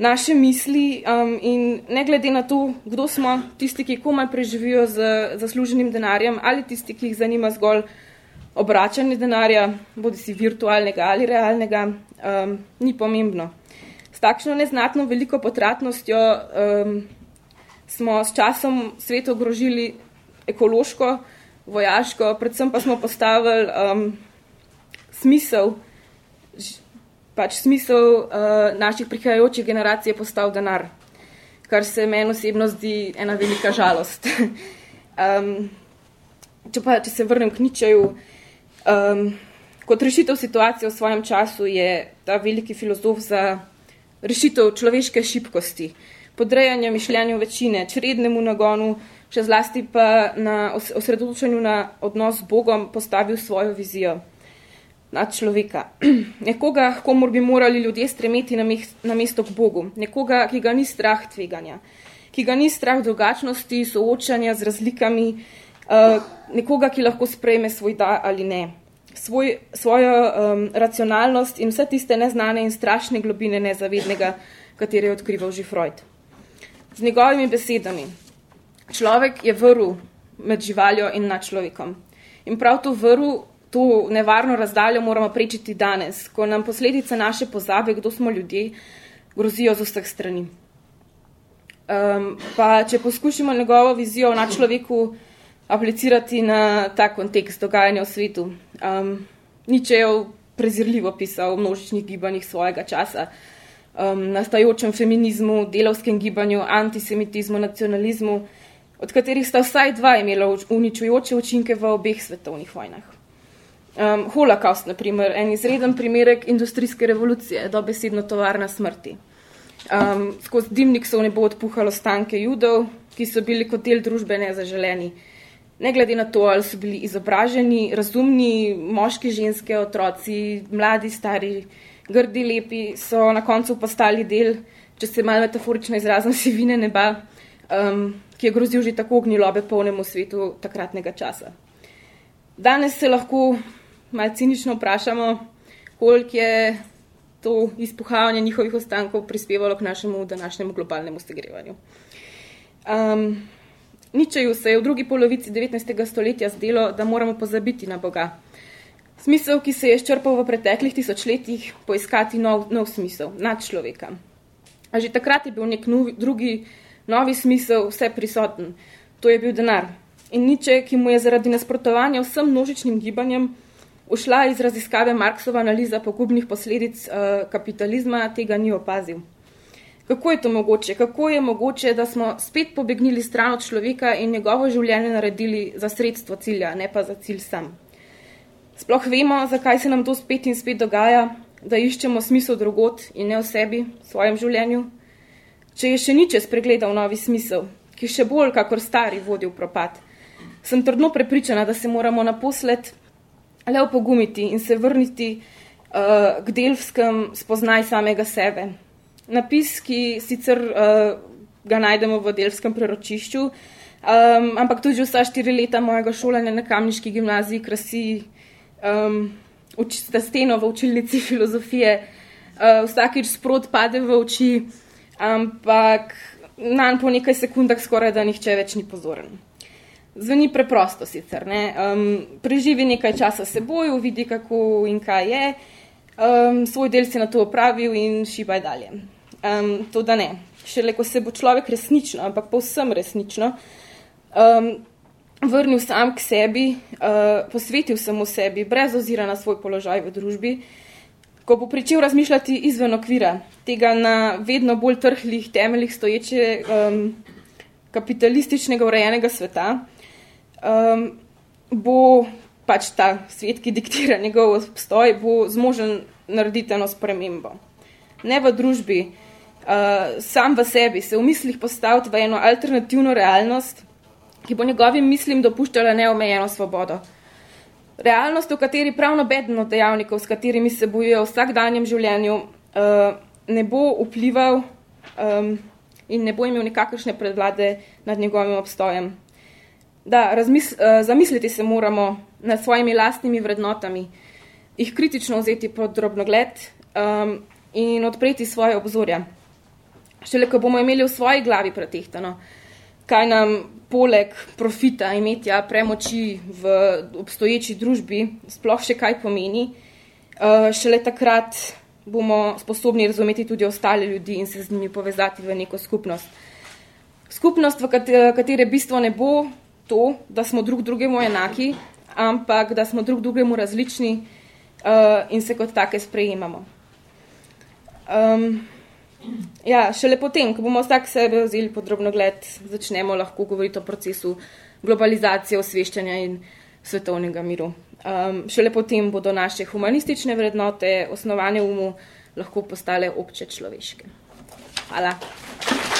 Speaker 5: naše misli um, in ne glede na to, kdo smo, tisti, ki komaj preživijo z zasluženim denarjem ali tisti, ki jih zanima zgolj obračanje denarja, bodi si virtualnega ali realnega, um, ni pomembno. S takšno neznatno veliko potratnostjo um, smo s časom svet ogrožili ekološko, vojaško, predvsem pa smo postavili um, smisel, pač smisel uh, naših prihajajočih generacij je postal denar, kar se meni osebno zdi ena velika žalost. um, če, pa, če se vrnem k ničeju, um, kot rešitev situacije v svojem času je ta veliki filozof za rešitev človeške šibkosti, podrejanja mišljenju večine, črednemu nagonu, še zlasti pa na osredotočenju na odnos z Bogom postavil svojo vizijo na človeka. Nekoga, komor bi morali ljudje stremeti na, meh, na mesto k Bogu. Nekoga, ki ga ni strah tveganja, ki ga ni strah drugačnosti, soočanja z razlikami, uh, nekoga, ki lahko sprejme svoj da ali ne. Svoj, svojo um, racionalnost in vse tiste neznane in strašne globine nezavednega, katere je odkrival že Freud. Z njegovimi besedami. Človek je vrl med živaljo in nad človekom. In prav to vrl to nevarno razdaljo moramo prečiti danes, ko nam posledice naše pozabe, kdo smo ljudje, grozijo z vseh strani. Um, pa če poskušamo njegovo vizijo na človeku aplicirati na ta kontekst dogajanja v svetu. Um, Niče je prezirljivo pisal o množičnih gibanjih svojega časa, um, nastajočem feminizmu, delovskem gibanju, antisemitizmu, nacionalizmu, od katerih sta vsaj dva imela uničujoče učinke v obeh svetovnih vojnah. Um, holokaust, na primer, en izreden primerek industrijske revolucije, dobesedno tovarna smrti. Um, skozi dimnik so v nebo odpuhalo stanke judov, ki so bili kot del družbe nezaželeni. Ne glede na to, ali so bili izobraženi, razumni, moški, ženske, otroci, mladi, stari, grdi, lepi, so na koncu postali del, če se malo metaforično izrazim, sivine neba, um, ki je grozil že tako gnjilobe polnemu svetu takratnega časa. Danes se lahko malo cinično vprašamo, koliko je to izpuhavanje njihovih ostankov prispevalo k našemu današnjemu globalnemu segrevanju. Um, Ničeju se je v drugi polovici 19. stoletja zdelo, da moramo pozabiti na Boga. Smisel, ki se je izčrpal v preteklih tisočletjih, poiskati nov, nov smisel, nad človeka. A že takrat je bil nek novi, drugi, novi smisel vse prisoten. To je bil denar. In niče, ki mu je zaradi nasprotovanja vsem množičnim gibanjem ušla iz raziskave Marksova analiza pogubnih posledic uh, kapitalizma, tega ni opazil. Kako je to mogoče? Kako je mogoče, da smo spet pobegnili stran od človeka in njegovo življenje naredili za sredstvo cilja, ne pa za cilj sam? Sploh vemo, zakaj se nam to spet in spet dogaja, da iščemo smisel drugot in ne v sebi, v svojem življenju. Če je še niče spregledal novi smisel, ki še bolj kakor stari vodi v propad, sem trdno prepričana, da se moramo naposled le opogumiti in se vrniti uh, k delvskem spoznaj samega sebe. Napis, ki sicer uh, ga najdemo v delvskem preročišču, um, ampak tudi vsa štiri leta mojega šolanja na Kamniški gimnaziji krasi um, uč, steno v učilnici filozofije. Uh, vsakič sprot pade v oči, ampak nanj po nekaj sekundah skoraj da nihče več ni pozoren. Zveni preprosto sicer. Um, preživi nekaj časa seboj, vidi, kako in kaj je, um, svoj del si na to opravil in šibaj dalje. Um, to da ne. Šele ko se bo človek resnično, ampak povsem resnično, um, vrnil sam k sebi, uh, posvetil samo sebi, brez ozira na svoj položaj v družbi, ko bo pričel razmišljati izven okvira tega na vedno bolj trhlih temeljih stoječe um, kapitalističnega urejenega sveta, um, bo pač ta svet, ki diktira njegov obstoj, bo zmožen narediti eno spremembo. Ne v družbi, uh, sam v sebi, se v mislih postaviti v eno alternativno realnost, ki bo njegovim mislim dopuščala neomejeno svobodo. Realnost, v kateri prav nobeden od dejavnikov, s katerimi se bojujejo v vsakdanjem življenju, uh, ne bo vplival in ne bo imel nikakršne predvlade nad njegovim obstojem. Da, razmis, uh, zamisliti se moramo nad svojimi lastnimi vrednotami, jih kritično vzeti pod drobnogled um, in odpreti svoje obzorja. Šele, ko bomo imeli v svoji glavi pretehtano, kaj nam poleg profita imetja premoči v obstoječi družbi sploh še kaj pomeni, uh, šele takrat bomo sposobni razumeti tudi ostale ljudi in se z njimi povezati v neko skupnost. Skupnost, v katere bistvo ne bo to, da smo drug drugemu enaki, ampak da smo drug drugemu različni uh, in se kot take sprejemamo. Um, ja, šele potem, ko bomo vsak sebe vzeli podrobno gled, začnemo lahko govoriti o procesu globalizacije, osveščanja in svetovnega miru. Um, šele potem bodo naše humanistične vrednote, osnovane umu, lahko postale obče človeške. Hvala.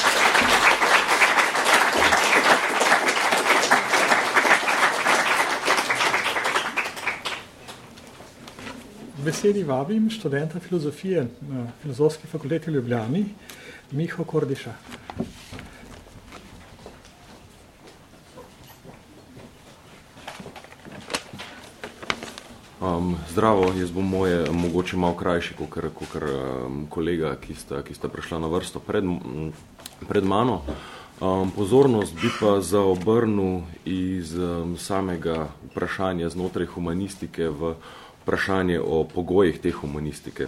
Speaker 1: Besedi vabim študenta filozofije na Filozofski fakulteti v Ljubljani, Miho Kordiša.
Speaker 6: Um, zdravo, jaz bom moje mogoče malo krajši, kot um, kolega, ki sta, ki sta prišla na vrsto pred, pred mano. Um, pozornost bi pa zaobrnil iz um, samega vprašanja znotraj humanistike v vprašanje o pogojih te humanistike.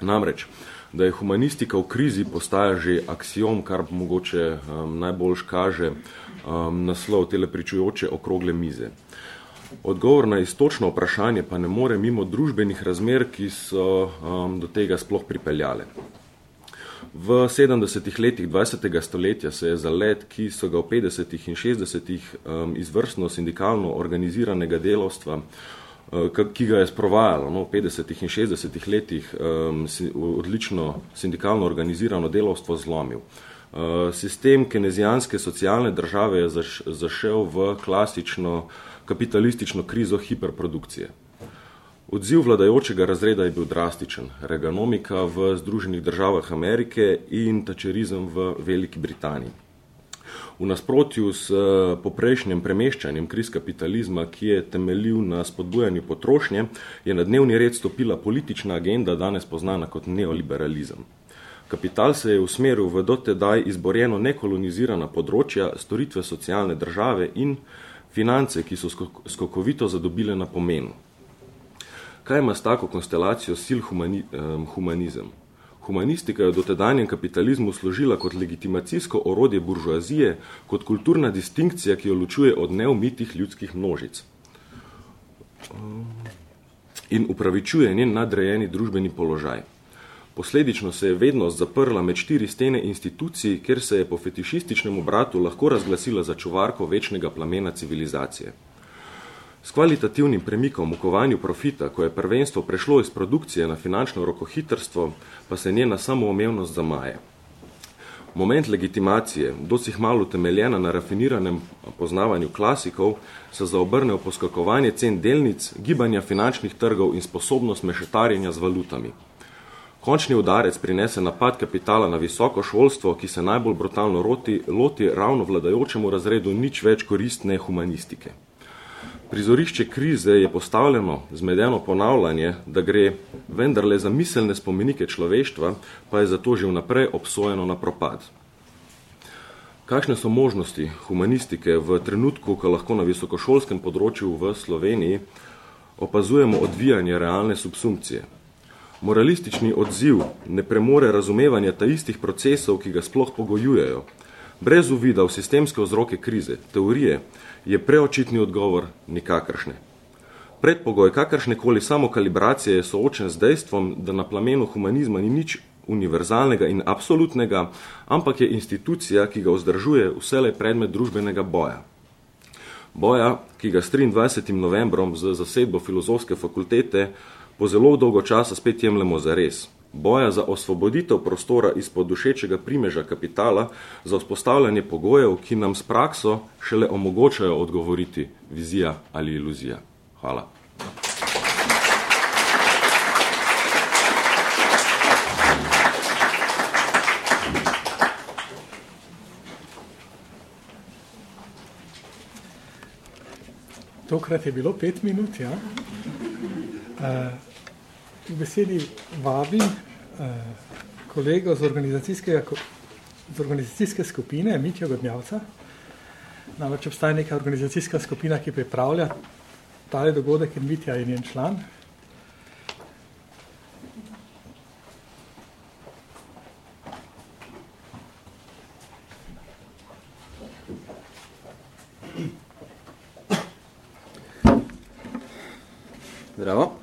Speaker 6: Namreč, da je humanistika v krizi postaja že aksijom, kar mogoče um, najboljš kaže um, naslov tele pričujoče okrogle mize. Odgovor na istočno vprašanje pa ne more mimo družbenih razmer, ki so um, do tega sploh pripeljale. V 70. letih 20. stoletja se je za let, ki so ga v 50. in 60. Um, izvrstno sindikalno organiziranega delovstva, ki ga je sprovajalo no, v 50. in 60. letih um, odlično sindikalno organizirano delovstvo zlomil. Uh, sistem kenezijanske socialne države je zaš, zašel v klasično kapitalistično krizo hiperprodukcije. Odziv vladajočega razreda je bil drastičen. Reganomika v Združenih državah Amerike in tačerizem v Veliki Britaniji. V nasprotju s eh, poprejšnjem premeščanjem kriz kapitalizma, ki je temeljil na spodbujanju potrošnje, je na dnevni red stopila politična agenda, danes poznana kot neoliberalizem. Kapital se je usmeril v dotedaj izborjeno nekolonizirana področja, storitve socialne države in finance, ki so skokovito zadobile na pomenu. Kaj ima s tako konstelacijo sil humani, um, humanizem? Humanistika je v dotedanjem kapitalizmu služila kot legitimacijsko orodje buržoazije, kot kulturna distinkcija, ki jo ločuje od neumitih ljudskih množic. In upravičuje njen nadrejeni družbeni položaj. Posledično se je vednost zaprla med štiri stene institucij, kjer se je po fetišističnem obratu lahko razglasila za čuvarko večnega plamena civilizacije. S kvalitativnim premikom v kovanju profita, ko je prvenstvo prešlo iz produkcije na finančno rokohitrstvo, pa se njena samoomevnost zamaje. Moment legitimacije, dosih malo temeljena na rafiniranem poznavanju klasikov, se zaobrne v poskakovanje cen delnic, gibanja finančnih trgov in sposobnost mešetarjenja z valutami. Končni udarec prinese napad kapitala na visoko šolstvo, ki se najbolj brutalno roti, loti ravno vladajočemu razredu nič več koristne humanistike. Prizorišče krize je postavljeno zmedeno ponavljanje, da gre vendarle za miselne spomenike človeštva, pa je zato že vnaprej obsojeno na propad. Kakšne so možnosti humanistike v trenutku, ko lahko na visokošolskem področju v Sloveniji opazujemo odvijanje realne subsumpcije? Moralistični odziv ne premore razumevanja ta istih procesov, ki ga sploh pogojujejo. Brez uvida v sistemske vzroke krize, teorije, je preočitni odgovor nikakršne. Predpogoj kakršnekoli samokalibracije je soočen z dejstvom, da na plamenu humanizma ni nič univerzalnega in absolutnega, ampak je institucija, ki ga vzdržuje vselej predmet družbenega boja. Boja, ki ga s 23. novembrom z zasedbo filozofske fakultete po zelo dolgo časa spet jemljemo za res. Boja za osvoboditev prostora izpod dušečega primeža kapitala, za vzpostavljanje pogojev, ki nam s prakso šele omogočajo odgovoriti vizija ali iluzija. Hvala.
Speaker 1: Tokrat je bilo pet minut, ja. Uh, v besedi vabim uh, kolego z z organizacijske skupine, Mitjo Godnjavca. Namreč obstaja neka organizacijska skupina, ki pripravlja tale dogodek in Mitja je njen član.
Speaker 7: Zdravo.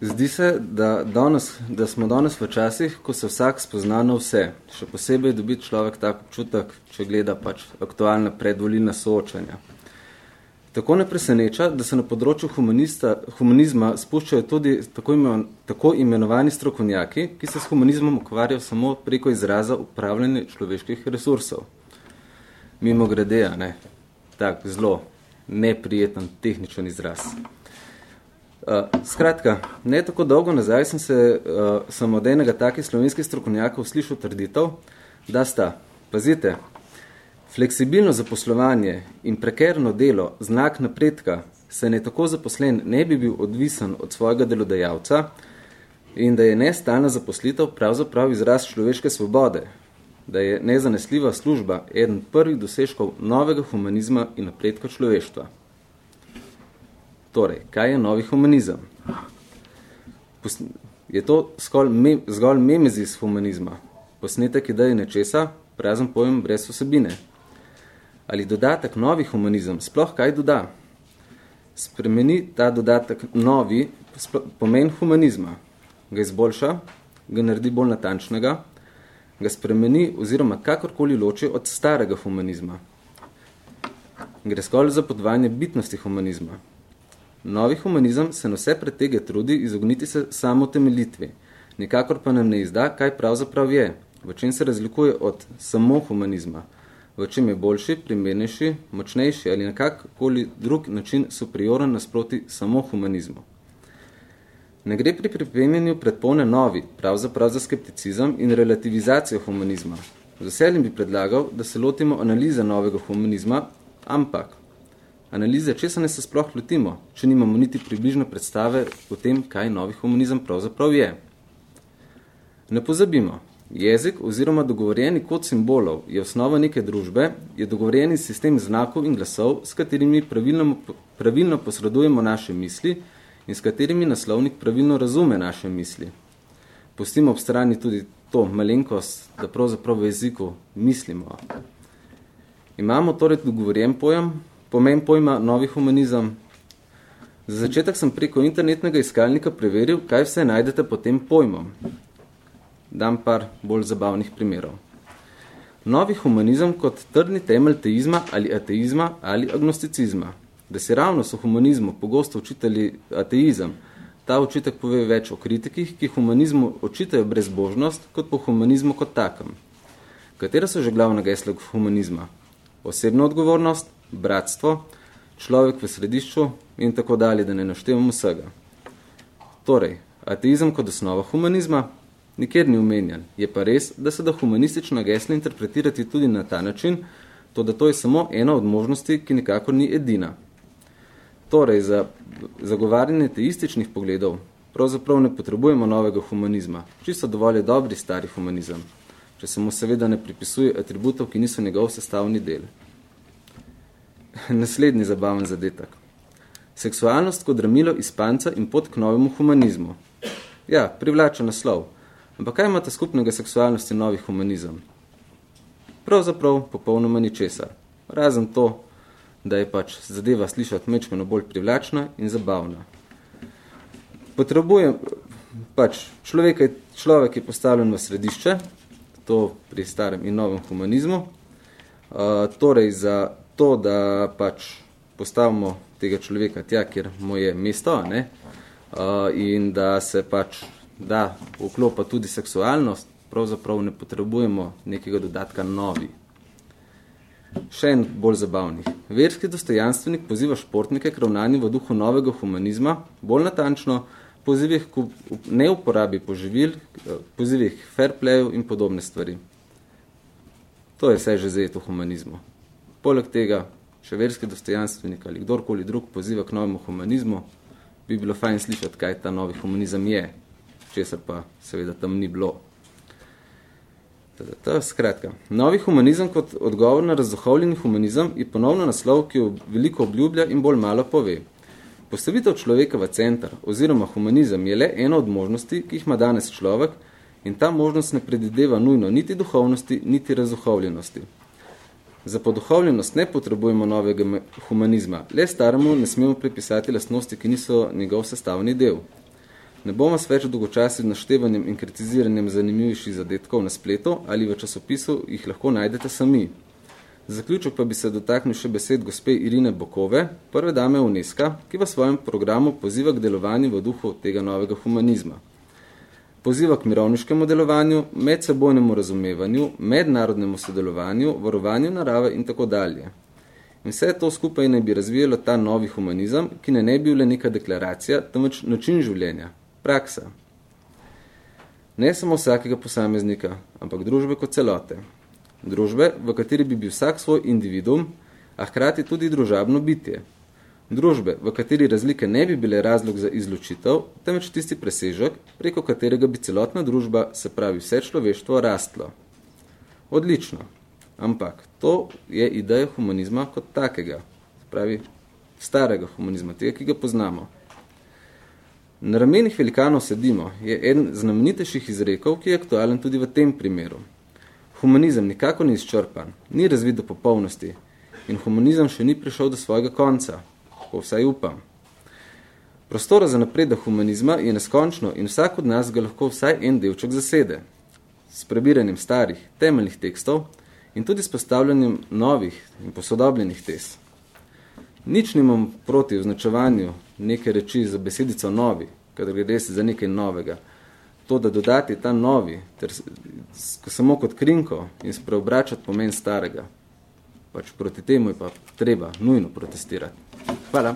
Speaker 7: Zdi se, da, danes, da smo danes v časih, ko se vsak spozna na vse. Še posebej dobi človek tak občutek, če gleda pač aktualna predvolilna soočanja. Tako ne preseneča, da se na področju humanizma spuščajo tudi tako, imen, tako imenovani strokovnjaki, ki se s humanizmom ukvarjajo samo preko izraza upravljanja človeških resursov. Mimo gredeja, ne, tak zelo neprijeten tehničen izraz. Uh, skratka, ne tako dolgo nazaj sem se uh, sem od enega takih slovenskih strokovnjakov slišal trditev, da sta, pazite, fleksibilno zaposlovanje in prekerno delo znak napredka, se ne tako zaposlen ne bi bil odvisen od svojega delodajalca in da je nestalna zaposlitev pravzaprav izraz človeške svobode, da je nezanesljiva služba eden prvih dosežkov novega humanizma in napredka človeštva. Torej, kaj je novi humanizem? Je to mem, zgolj memezis humanizma, posnetek ideje nečesa, prazen pojem brez osebine? Ali dodatek novi humanizem sploh kaj doda? Spremeni ta dodatek novi pomen humanizma, ga izboljša, ga naredi bolj natančnega, ga spremeni oziroma kakorkoli loči od starega humanizma. Gre skolj za podvajanje bitnosti humanizma. Novi humanizem se na vse pretege trudi izogniti se samo temeljitvi, nikakor pa nam ne izda, kaj pravzaprav je, v čem se razlikuje od samo humanizma, v čem je boljši, primernejši, močnejši ali nekakoli drug način superioren nasproti samo humanizmu. Ne gre pri pripremljanju predpone novi, pravzaprav za skepticizem in relativizacijo humanizma. Z veseljem bi predlagal, da se lotimo analize novega humanizma, ampak analize česa ne se sploh lotimo, če nimamo niti približno predstave o tem, kaj novi humanizem pravzaprav je. Ne pozabimo, jezik oziroma dogovorjeni kod simbolov je osnova neke družbe, je dogovorjeni sistem znakov in glasov, s katerimi pravilno, pravilno posredujemo naše misli, in s katerimi naslovnik pravilno razume naše misli. Pustimo ob strani tudi to malenkost, da pravzaprav v jeziku mislimo. Imamo torej dogovorjen pojem, pomen pojma novi humanizem. Za začetek sem preko internetnega iskalnika preveril, kaj vse najdete pod tem pojmom. Dam par bolj zabavnih primerov. Novi humanizem kot trdni temelj teizma ali ateizma ali agnosticizma – da se ravno so humanizmu pogosto učitali ateizem. Ta očitek pove več o kritikih, ki humanizmu očitajo brezbožnost, kot po humanizmu kot takem. Katera so že glavna gesla humanizma? Osebna odgovornost, bratstvo, človek v središču in tako dalje, da ne naštevamo vsega. Torej, ateizem kot osnova humanizma nikjer ni umenjen. Je pa res, da se da humanistično gesla interpretirati tudi na ta način, to da to je samo ena od možnosti, ki nikakor ni edina. Torej, za zagovarjanje teističnih pogledov pravzaprav ne potrebujemo novega humanizma. Čisto dovolj je dobri stari humanizem, če se mu seveda ne pripisuje atributov, ki niso njegov sestavni del. Naslednji zabaven zadetek. Seksualnost kot dramilo iz panca in pot k novemu humanizmu. Ja, privlača naslov. Ampak kaj imate skupnega seksualnosti novi humanizem? Pravzaprav popolnoma ničesar. Razen to, da je pač zadeva slišati mečkano bolj privlačna in zabavna. Potrebujem, pač človek je, človek je postavljen v središče, to pri starem in novem humanizmu, uh, torej za to, da pač postavimo tega človeka tja, kjer mu je mesto, ne? Uh, in da se pač da vklopa tudi seksualnost, pravzaprav ne potrebujemo nekega dodatka novi. Še en bolj zabavnih. Verski dostojanstvenik poziva športnike k ravnanju v duhu novega humanizma, bolj natančno, pozivih k neuporabi poživil, pozivih fair playu in podobne stvari. To je vse že zajeto humanizmu. Poleg tega, še verski dostojanstvenik ali kdorkoli drug poziva k novemu humanizmu, bi bilo fajn slišati, kaj ta novi humanizem je, česar pa seveda tam ni bilo. Je skratka. Novi humanizem kot odgovor na razdohovljeni humanizem je ponovno naslov, ki veliko obljublja in bolj malo pove. Postavitev človeka v center oziroma humanizem je le ena od možnosti, ki jih ima danes človek in ta možnost ne predideva nujno niti duhovnosti, niti razduhovljenosti. Za poduhovljenost ne potrebujemo novega humanizma, le staremu ne smemo prepisati lastnosti, ki niso njegov sestavni del. Ne bomo več dolgočasili naštevanjem in kritiziranjem zanimivejših zadetkov na spletu ali v časopisu jih lahko najdete sami. Za zaključek pa bi se dotaknil še besed gospe Irine Bokove, prve dame UNESCO, ki v svojem programu poziva k delovanju v duhu tega novega humanizma. Poziva k mirovniškemu delovanju, medsebojnemu razumevanju, mednarodnemu sodelovanju, varovanju narave in tako dalje. In vse to skupaj naj bi razvijalo ta novi humanizem, ki ne ne bi le neka deklaracija, temveč način življenja, praksa. Ne samo vsakega posameznika, ampak družbe kot celote. Družbe, v kateri bi bil vsak svoj individuum, a hkrati tudi družabno bitje. Družbe, v kateri razlike ne bi bile razlog za izločitev, temveč tisti presežek, preko katerega bi celotna družba, se pravi vse človeštvo, rastlo. Odlično. Ampak to je ideja humanizma kot takega, se pravi starega humanizma, tega, ki ga poznamo. Na ramenih velikanov sedimo je eden znamenitejših izrekov, ki je aktualen tudi v tem primeru. Humanizem nikako ni izčrpan, ni razvid do popolnosti in humanizem še ni prišel do svojega konca, ko vsaj upam. Prostora za napredek humanizma je neskončno in vsak od nas ga lahko vsaj en delček zasede. S prebiranjem starih, temeljnih tekstov in tudi s postavljanjem novih in posodobljenih tes. Nič nimam proti označevanju neke reči za besedico novi, kadar gre res za nekaj novega. To, da dodati ta novi, ter samo kot krinko in spreobračati pomen starega, pač proti temu je pa treba nujno protestirati. Hvala.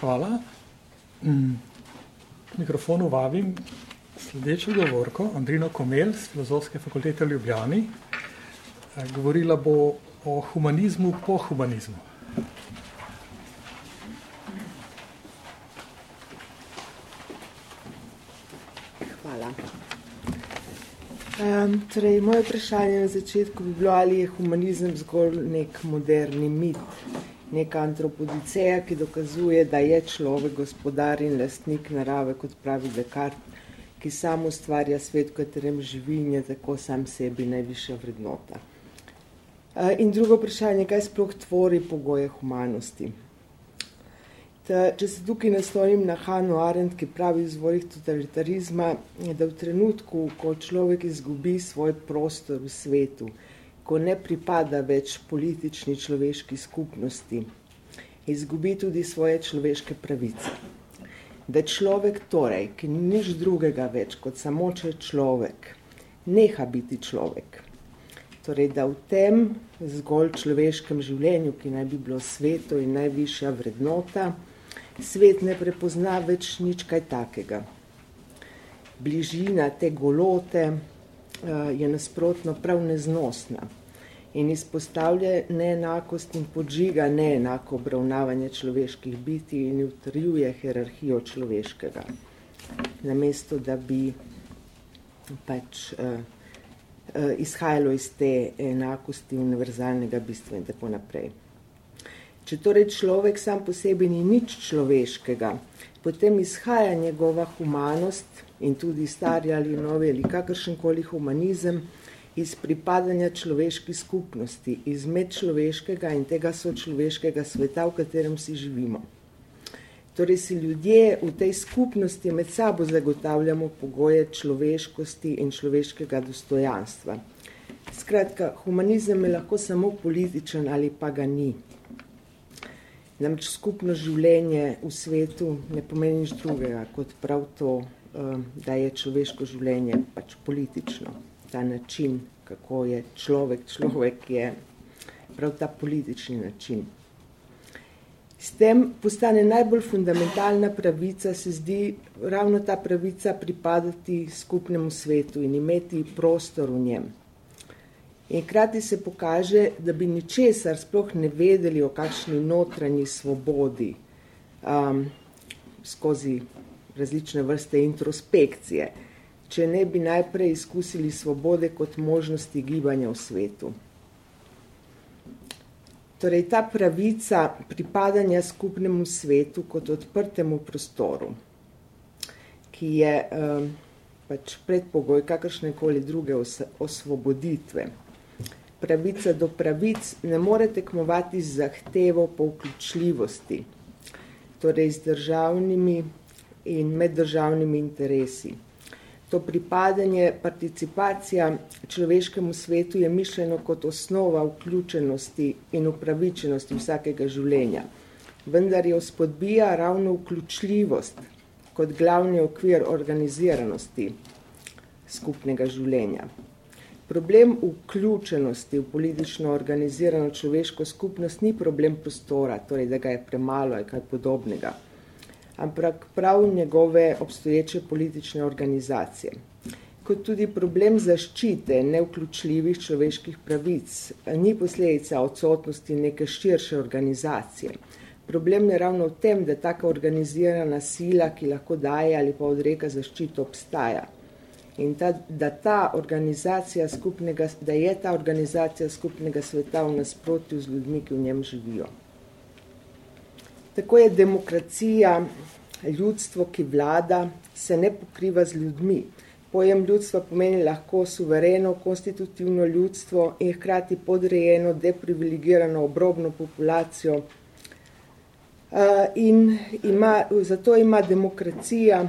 Speaker 1: Hvala. Mm mikrofonu vabim sledečo govorko, Andrino Komel z Filozofske fakultete v Ljubljani. Eh, govorila bo o humanizmu po humanizmu.
Speaker 8: Hvala. Um, torej, moje vprašanje na začetku bi bilo, ali je humanizem zgolj nek moderni mit, neka antropodiceja, ki dokazuje, da je človek gospodar in lastnik narave, kot pravi Descartes, ki sam ustvarja svet, v katerem živi in je tako sam sebi najvišja vrednota. In drugo vprašanje, kaj sploh tvori pogoje humanosti? Ta, če se tukaj naslovim na Hanu Arendt, ki pravi v zvorih totalitarizma, da v trenutku, ko človek izgubi svoj prostor v svetu, ko ne pripada več politični človeški skupnosti, izgubi tudi svoje človeške pravice. Da človek torej, ki ni nič drugega več kot samo če človek, neha biti človek. Torej, da v tem zgolj človeškem življenju, ki naj bi bilo sveto in najvišja vrednota, svet ne prepozna več nič kaj takega. Bližina te golote, Eh, je nasprotno prav neznosna in izpostavlja neenakost in podžiga neenako obravnavanje človeških biti in utrjuje hierarhijo človeškega. Namesto, da bi pač uh, uh, izhajalo iz te enakosti univerzalnega bistva in tako naprej. Če torej človek sam po sebi ni nič človeškega, potem izhaja njegova humanost in tudi stari ali novi ali kakršenkoli humanizem iz pripadanja človeški skupnosti, iz medčloveškega in tega sočloveškega sveta, v katerem si živimo. Torej si ljudje v tej skupnosti med sabo zagotavljamo pogoje človeškosti in človeškega dostojanstva. Skratka, humanizem je lahko samo političen ali pa ga ni. Namreč skupno življenje v svetu ne pomeni nič drugega, kot prav to, eh, da je človeško življenje pač politično. Ta način, kako je človek, človek je prav ta politični način. S tem postane najbolj fundamentalna pravica, se zdi ravno ta pravica pripadati skupnemu svetu in imeti prostor v njem. In krati se pokaže, da bi ničesar sploh ne vedeli o kakšni notranji svobodi um, skozi različne vrste introspekcije, če ne bi najprej izkusili svobode kot možnosti gibanja v svetu. Torej, ta pravica pripadanja skupnemu svetu kot odprtemu prostoru, ki je um, pač predpogoj kakršnekoli druge os osvoboditve. Pravica do pravic ne more tekmovati z zahtevo po vključljivosti, torej z državnimi in meddržavnimi interesi to pripadanje, participacija človeškemu svetu je mišljeno kot osnova vključenosti in upravičenosti vsakega življenja. Vendar jo spodbija ravno vključljivost kot glavni okvir organiziranosti skupnega življenja. Problem vključenosti v politično organizirano človeško skupnost ni problem prostora, torej da ga je premalo ali kaj podobnega ampak prav njegove obstoječe politične organizacije. Kot tudi problem zaščite nevključljivih človeških pravic ni posledica odsotnosti neke širše organizacije. Problem je ravno v tem, da taka organizirana sila, ki lahko daje ali pa odreka zaščito, obstaja. In ta, da, ta organizacija skupnega, da je ta organizacija skupnega sveta v nasprotju z ljudmi, ki v njem živijo. Tako je demokracija, ljudstvo, ki vlada, se ne pokriva z ljudmi. Pojem ljudstva pomeni lahko suvereno, konstitutivno ljudstvo in hkrati podrejeno, deprivilegirano, obrobno populacijo. Uh, in ima, zato ima demokracija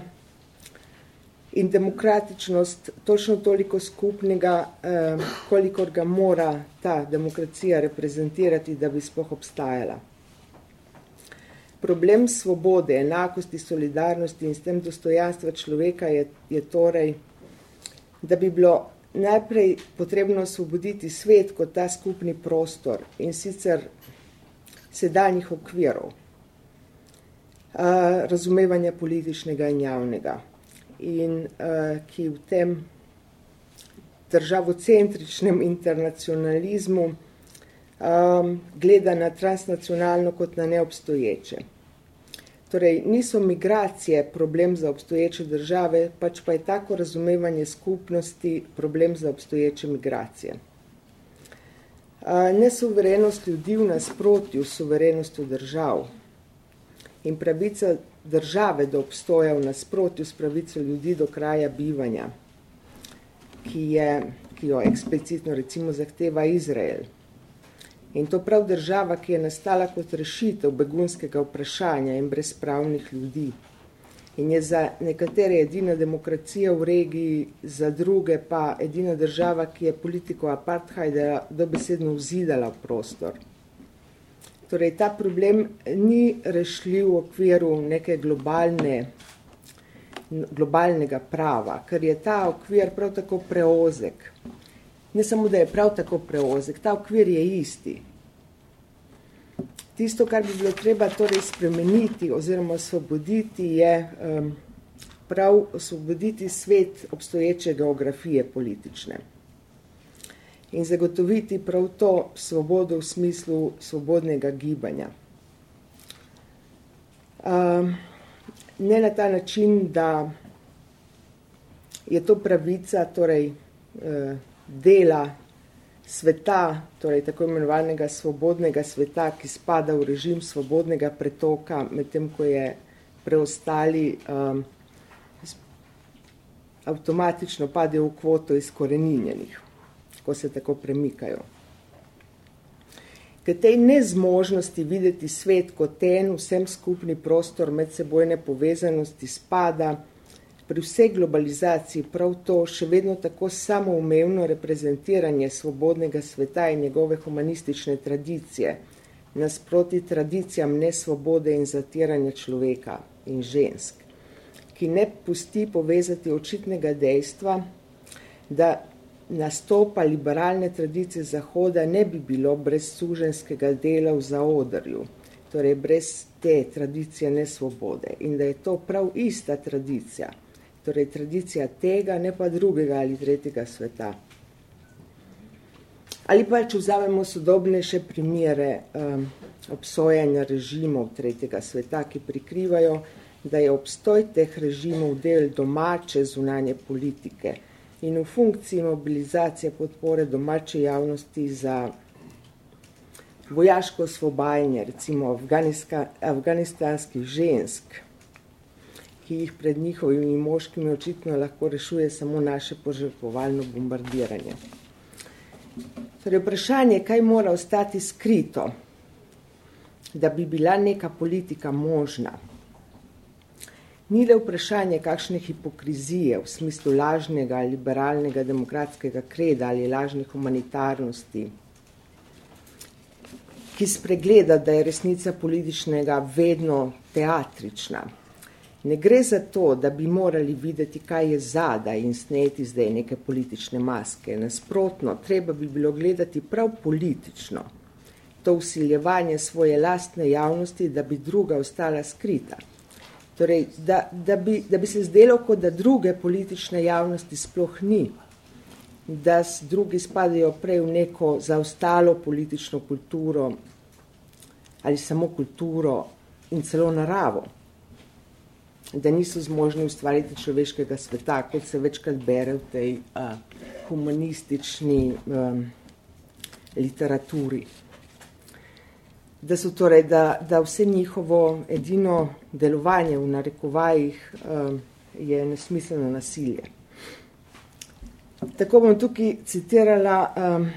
Speaker 8: in demokratičnost točno toliko skupnega, uh, kolikor ga mora ta demokracija reprezentirati, da bi sploh obstajala. Problem svobode, enakosti, solidarnosti in s tem dostojanstva človeka je, je torej, da bi bilo najprej potrebno osvoboditi svet kot ta skupni prostor in sicer sedanjih okvirov, a, razumevanja političnega in javnega, in a, ki v tem državocentričnem internacionalizmu um, gleda na transnacionalno kot na neobstoječe. Torej, niso migracije problem za obstoječe države, pač pa je tako razumevanje skupnosti problem za obstoječe migracije. Nesuverenost ljudi v nasprotju s suverenostjo držav in pravica države do obstoja v nasprotju s pravico ljudi do kraja bivanja, ki, je, ki jo eksplicitno recimo zahteva Izrael. In to prav država, ki je nastala kot rešitev begunskega vprašanja in brezpravnih ljudi. In je za nekatere edina demokracija v regiji, za druge pa edina država, ki je politiko apartheida dobesedno vzidala v prostor. Torej, ta problem ni rešljiv v okviru neke globalne, globalnega prava, ker je ta okvir prav tako preozek ne samo, da je prav tako preozek, ta okvir je isti. Tisto, kar bi bilo treba torej spremeniti oziroma osvoboditi, je um, prav osvoboditi svet obstoječe geografije politične in zagotoviti prav to svobodo v smislu svobodnega gibanja. Um, ne na ta način, da je to pravica, torej uh, dela sveta, torej tako imenovanega svobodnega sveta, ki spada v režim svobodnega pretoka, medtem ko je preostali um, avtomatično padejo v kvoto izkoreninjenih, ko se tako premikajo. K tej nezmožnosti videti svet kot en vsem skupni prostor medsebojne povezanosti spada pri vsej globalizaciji prav to še vedno tako samoumevno reprezentiranje svobodnega sveta in njegove humanistične tradicije, nasproti tradicijam nesvobode in zatiranja človeka in žensk, ki ne pusti povezati očitnega dejstva, da nastopa liberalne tradicije Zahoda ne bi bilo brez suženskega dela v zaodrju, torej brez te tradicije nesvobode in da je to prav ista tradicija, torej tradicija tega, ne pa drugega ali tretjega sveta. Ali pa, če vzamemo sodobnejše primere um, obsojanja režimov tretjega sveta, ki prikrivajo, da je obstoj teh režimov del domače zunanje politike in v funkciji mobilizacije podpore domače javnosti za vojaško osvobajanje, recimo afganistanskih žensk, ki jih pred njihovimi moškimi očitno lahko rešuje samo naše požrtvovalno bombardiranje. Torej, vprašanje, kaj mora ostati skrito, da bi bila neka politika možna, ni le vprašanje kakšne hipokrizije v smislu lažnega, liberalnega, demokratskega kreda ali lažne humanitarnosti, ki spregleda, da je resnica političnega vedno teatrična, Ne gre za to, da bi morali videti, kaj je zada in sneti zdaj neke politične maske. Nasprotno, treba bi bilo gledati prav politično to usiljevanje svoje lastne javnosti, da bi druga ostala skrita. Torej, da, da, bi, da bi se zdelo, kot da druge politične javnosti sploh ni, da drugi spadajo prej v neko zaostalo politično kulturo ali samo kulturo in celo naravo da niso zmožni ustvariti človeškega sveta, kot se večkrat bere v tej uh, humanistični um, literaturi. Da so torej, da, da vse njihovo edino delovanje v narekovajih um, je nesmiselno nasilje. Tako bom tukaj citirala um,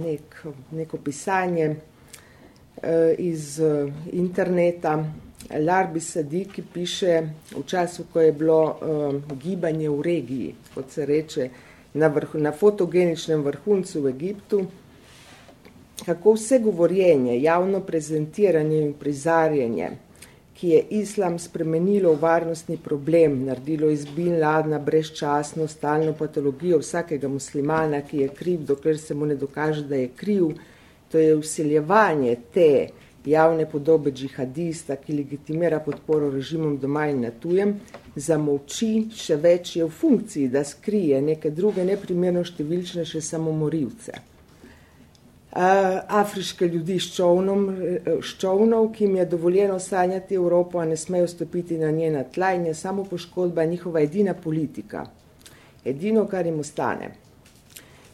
Speaker 8: nek, neko pisanje uh, iz uh, interneta, Larbi Sadi, ki piše v času, ko je bilo um, gibanje v regiji, kot se reče, na, vrhu, na fotogeničnem vrhuncu v Egiptu, kako vse govorjenje, javno prezentiranje in prizarjanje, ki je islam spremenilo v varnostni problem, naredilo iz Bin Ladna brezčasno, stalno patologijo vsakega muslimana, ki je kriv, dokler se mu ne dokaže, da je kriv, to je usiljevanje te javne podobe džihadista, ki legitimira podporo režimom doma in na tujem, zamovči še več je v funkciji, da skrije neke druge neprimerno številčne še samomorilce. Afriške ljudi s, čovnom, s čovnov, ki jim je dovoljeno sanjati Evropo, a ne smejo stopiti na njena tla in je samo poškodba njihova edina politika. Edino, kar jim ostane.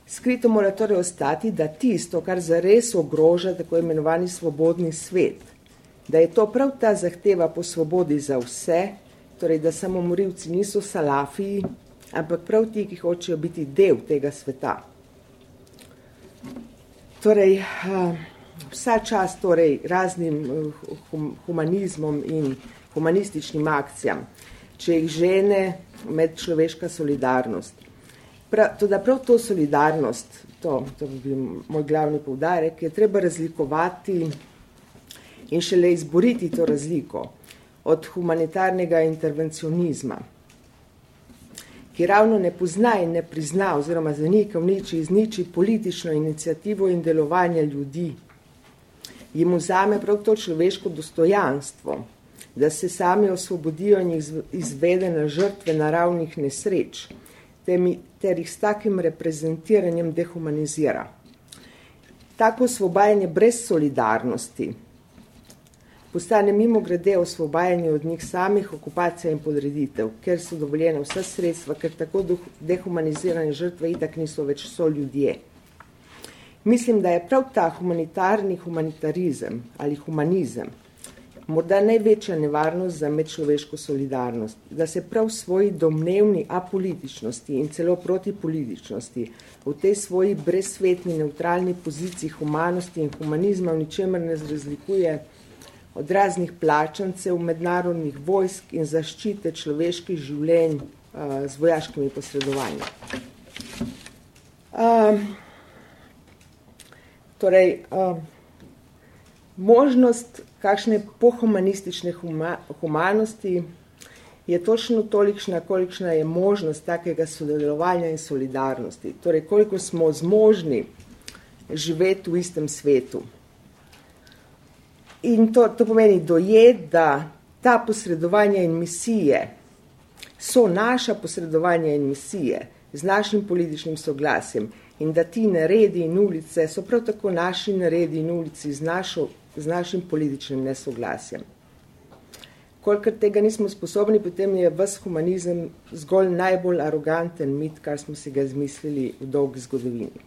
Speaker 8: Skrito mora torej ostati, da tisto, kar zares ogroža tako imenovani svobodni svet, da je to prav ta zahteva po svobodi za vse, torej da samo morilci niso salafiji, ampak prav ti, ki hočejo biti del tega sveta. Torej, vsa čas torej raznim humanizmom in humanističnim akcijam, če jih žene medčloveška solidarnost, Prav, tudi prav to solidarnost, to, to bi bil moj glavni poudarek, je treba razlikovati in šele izboriti to razliko od humanitarnega intervencionizma, ki ravno ne pozna in ne prizna oziroma zanika vniči izniči politično inicijativo in delovanje ljudi. Jim vzame prav to človeško dostojanstvo, da se sami osvobodijo in izvede na žrtve naravnih nesreč, ter jih s takim reprezentiranjem dehumanizira. Tako osvobajanje brez solidarnosti postane mimo grede osvobajanje od njih samih, okupacija in podreditev, ker so dovoljene vsa sredstva, ker tako dehumanizirane žrtve itak niso več so ljudje. Mislim, da je prav ta humanitarni humanitarizem ali humanizem morda največja nevarnost za medčloveško solidarnost, da se prav svoji domnevni apolitičnosti in celo protipolitičnosti v tej svoji brezsvetni neutralni poziciji humanosti in humanizma v ničemer ne razlikuje od raznih plačancev, mednarodnih vojsk in zaščite človeških življenj uh, z vojaškimi posredovanji. Uh, torej, uh, možnost kakšne pohumanistične huma, humanosti je točno tolikšna, kolikšna je možnost takega sodelovanja in solidarnosti. Torej, koliko smo zmožni živeti v istem svetu. In to, to pomeni dojeti, da ta posredovanja in misije so naša posredovanja in misije z našim političnim soglasjem in da ti naredi in ulice so prav tako naši naredi in ulici z našo z našim političnim nesoglasjem. Kolikor tega nismo sposobni, potem je vas humanizem zgolj najbolj aroganten mit, kar smo si ga izmislili v dolgi zgodovini.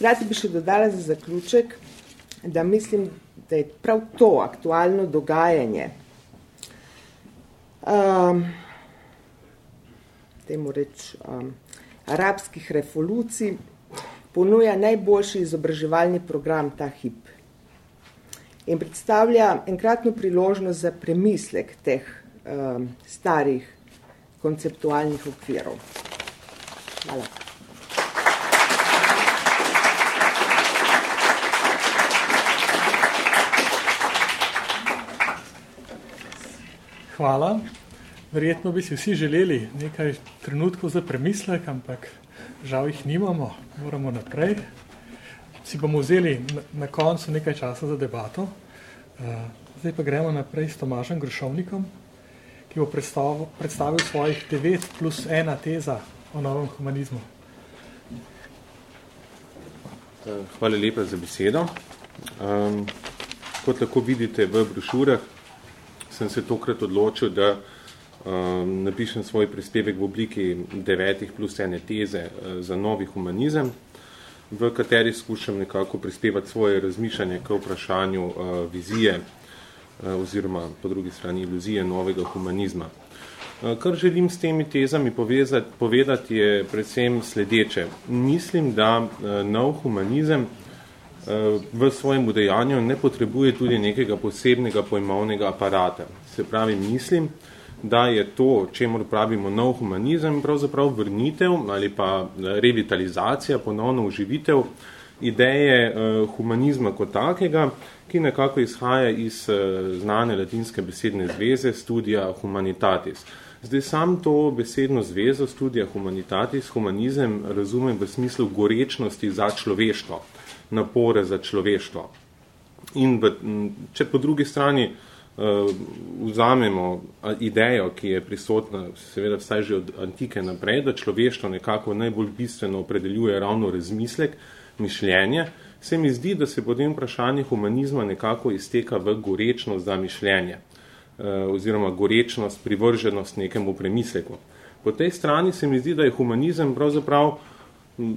Speaker 8: Rati bi še dodala za zaključek, da mislim, da je prav to aktualno dogajanje um, temu reč um, arabskih revolucij ponuja najboljši izobraževalni program ta hip in predstavlja enkratno priložnost za premislek teh um, starih konceptualnih okvirov. Hvala.
Speaker 1: Hvala. Verjetno bi si vsi želeli nekaj trenutkov za premislek, ampak žal jih nimamo, moramo naprej si bomo vzeli na, koncu nekaj časa za debato. Uh, zdaj pa gremo naprej s Tomažem Grošovnikom, ki bo predstavil, predstavil svojih 9 plus 1 teza o novem humanizmu.
Speaker 9: Eh, hvala lepa za besedo. Um, kot lahko vidite v brošurah, sem se tokrat odločil, da um, napišem svoj prispevek v obliki 9 plus 1 teze uh, za novi humanizem v kateri skušam nekako prispevati svoje razmišljanje k vprašanju uh, vizije uh, oziroma po drugi strani iluzije novega humanizma. Uh, kar želim s temi tezami povezati, povedati je predvsem sledeče. Mislim, da uh, nov humanizem v svojem udejanju ne potrebuje tudi nekega posebnega pojmovnega aparata. Se pravi, mislim, da je to, čemu pravimo nov humanizem, pravzaprav vrnitev ali pa eh, revitalizacija, ponovno uživitev ideje uh, humanizma kot takega, ki nekako izhaja iz uh, znane latinske besedne zveze studija humanitatis. Zdaj sam to besedno zvezo studija humanitatis, humanizem razumem v smislu gorečnosti za človeštvo, napore za človeštvo. In v, če po drugi strani uh, vzamemo idejo, ki je prisotna, seveda vsaj že od antike naprej, da človeštvo nekako najbolj bistveno opredeljuje ravno razmislek, mišljenje, se mi zdi, da se potem vprašanje humanizma nekako izteka v gorečnost za mišljenje uh, oziroma gorečnost, privrženost nekemu premisleku. Po tej strani se mi zdi, da je humanizem pravzaprav uh,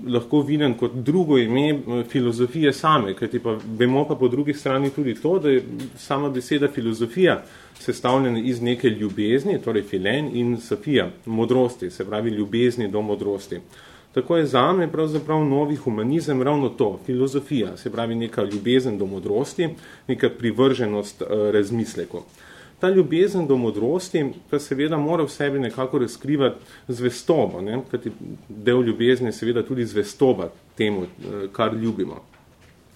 Speaker 9: lahko viden kot drugo ime eh, filozofije same, kajti pa vemo pa po drugi strani tudi to, da je sama beseda filozofija sestavljena iz neke ljubezni, torej filen in sofija, modrosti, se pravi ljubezni do modrosti. Tako je zame pravzaprav novi humanizem ravno to, filozofija, se pravi neka ljubezen do modrosti, neka privrženost uh, razmisleku ta ljubezen do modrosti pa seveda mora v sebi nekako razkrivati zvestobo, ne? kajti del ljubezni je seveda tudi zvestoba temu, eh, kar ljubimo.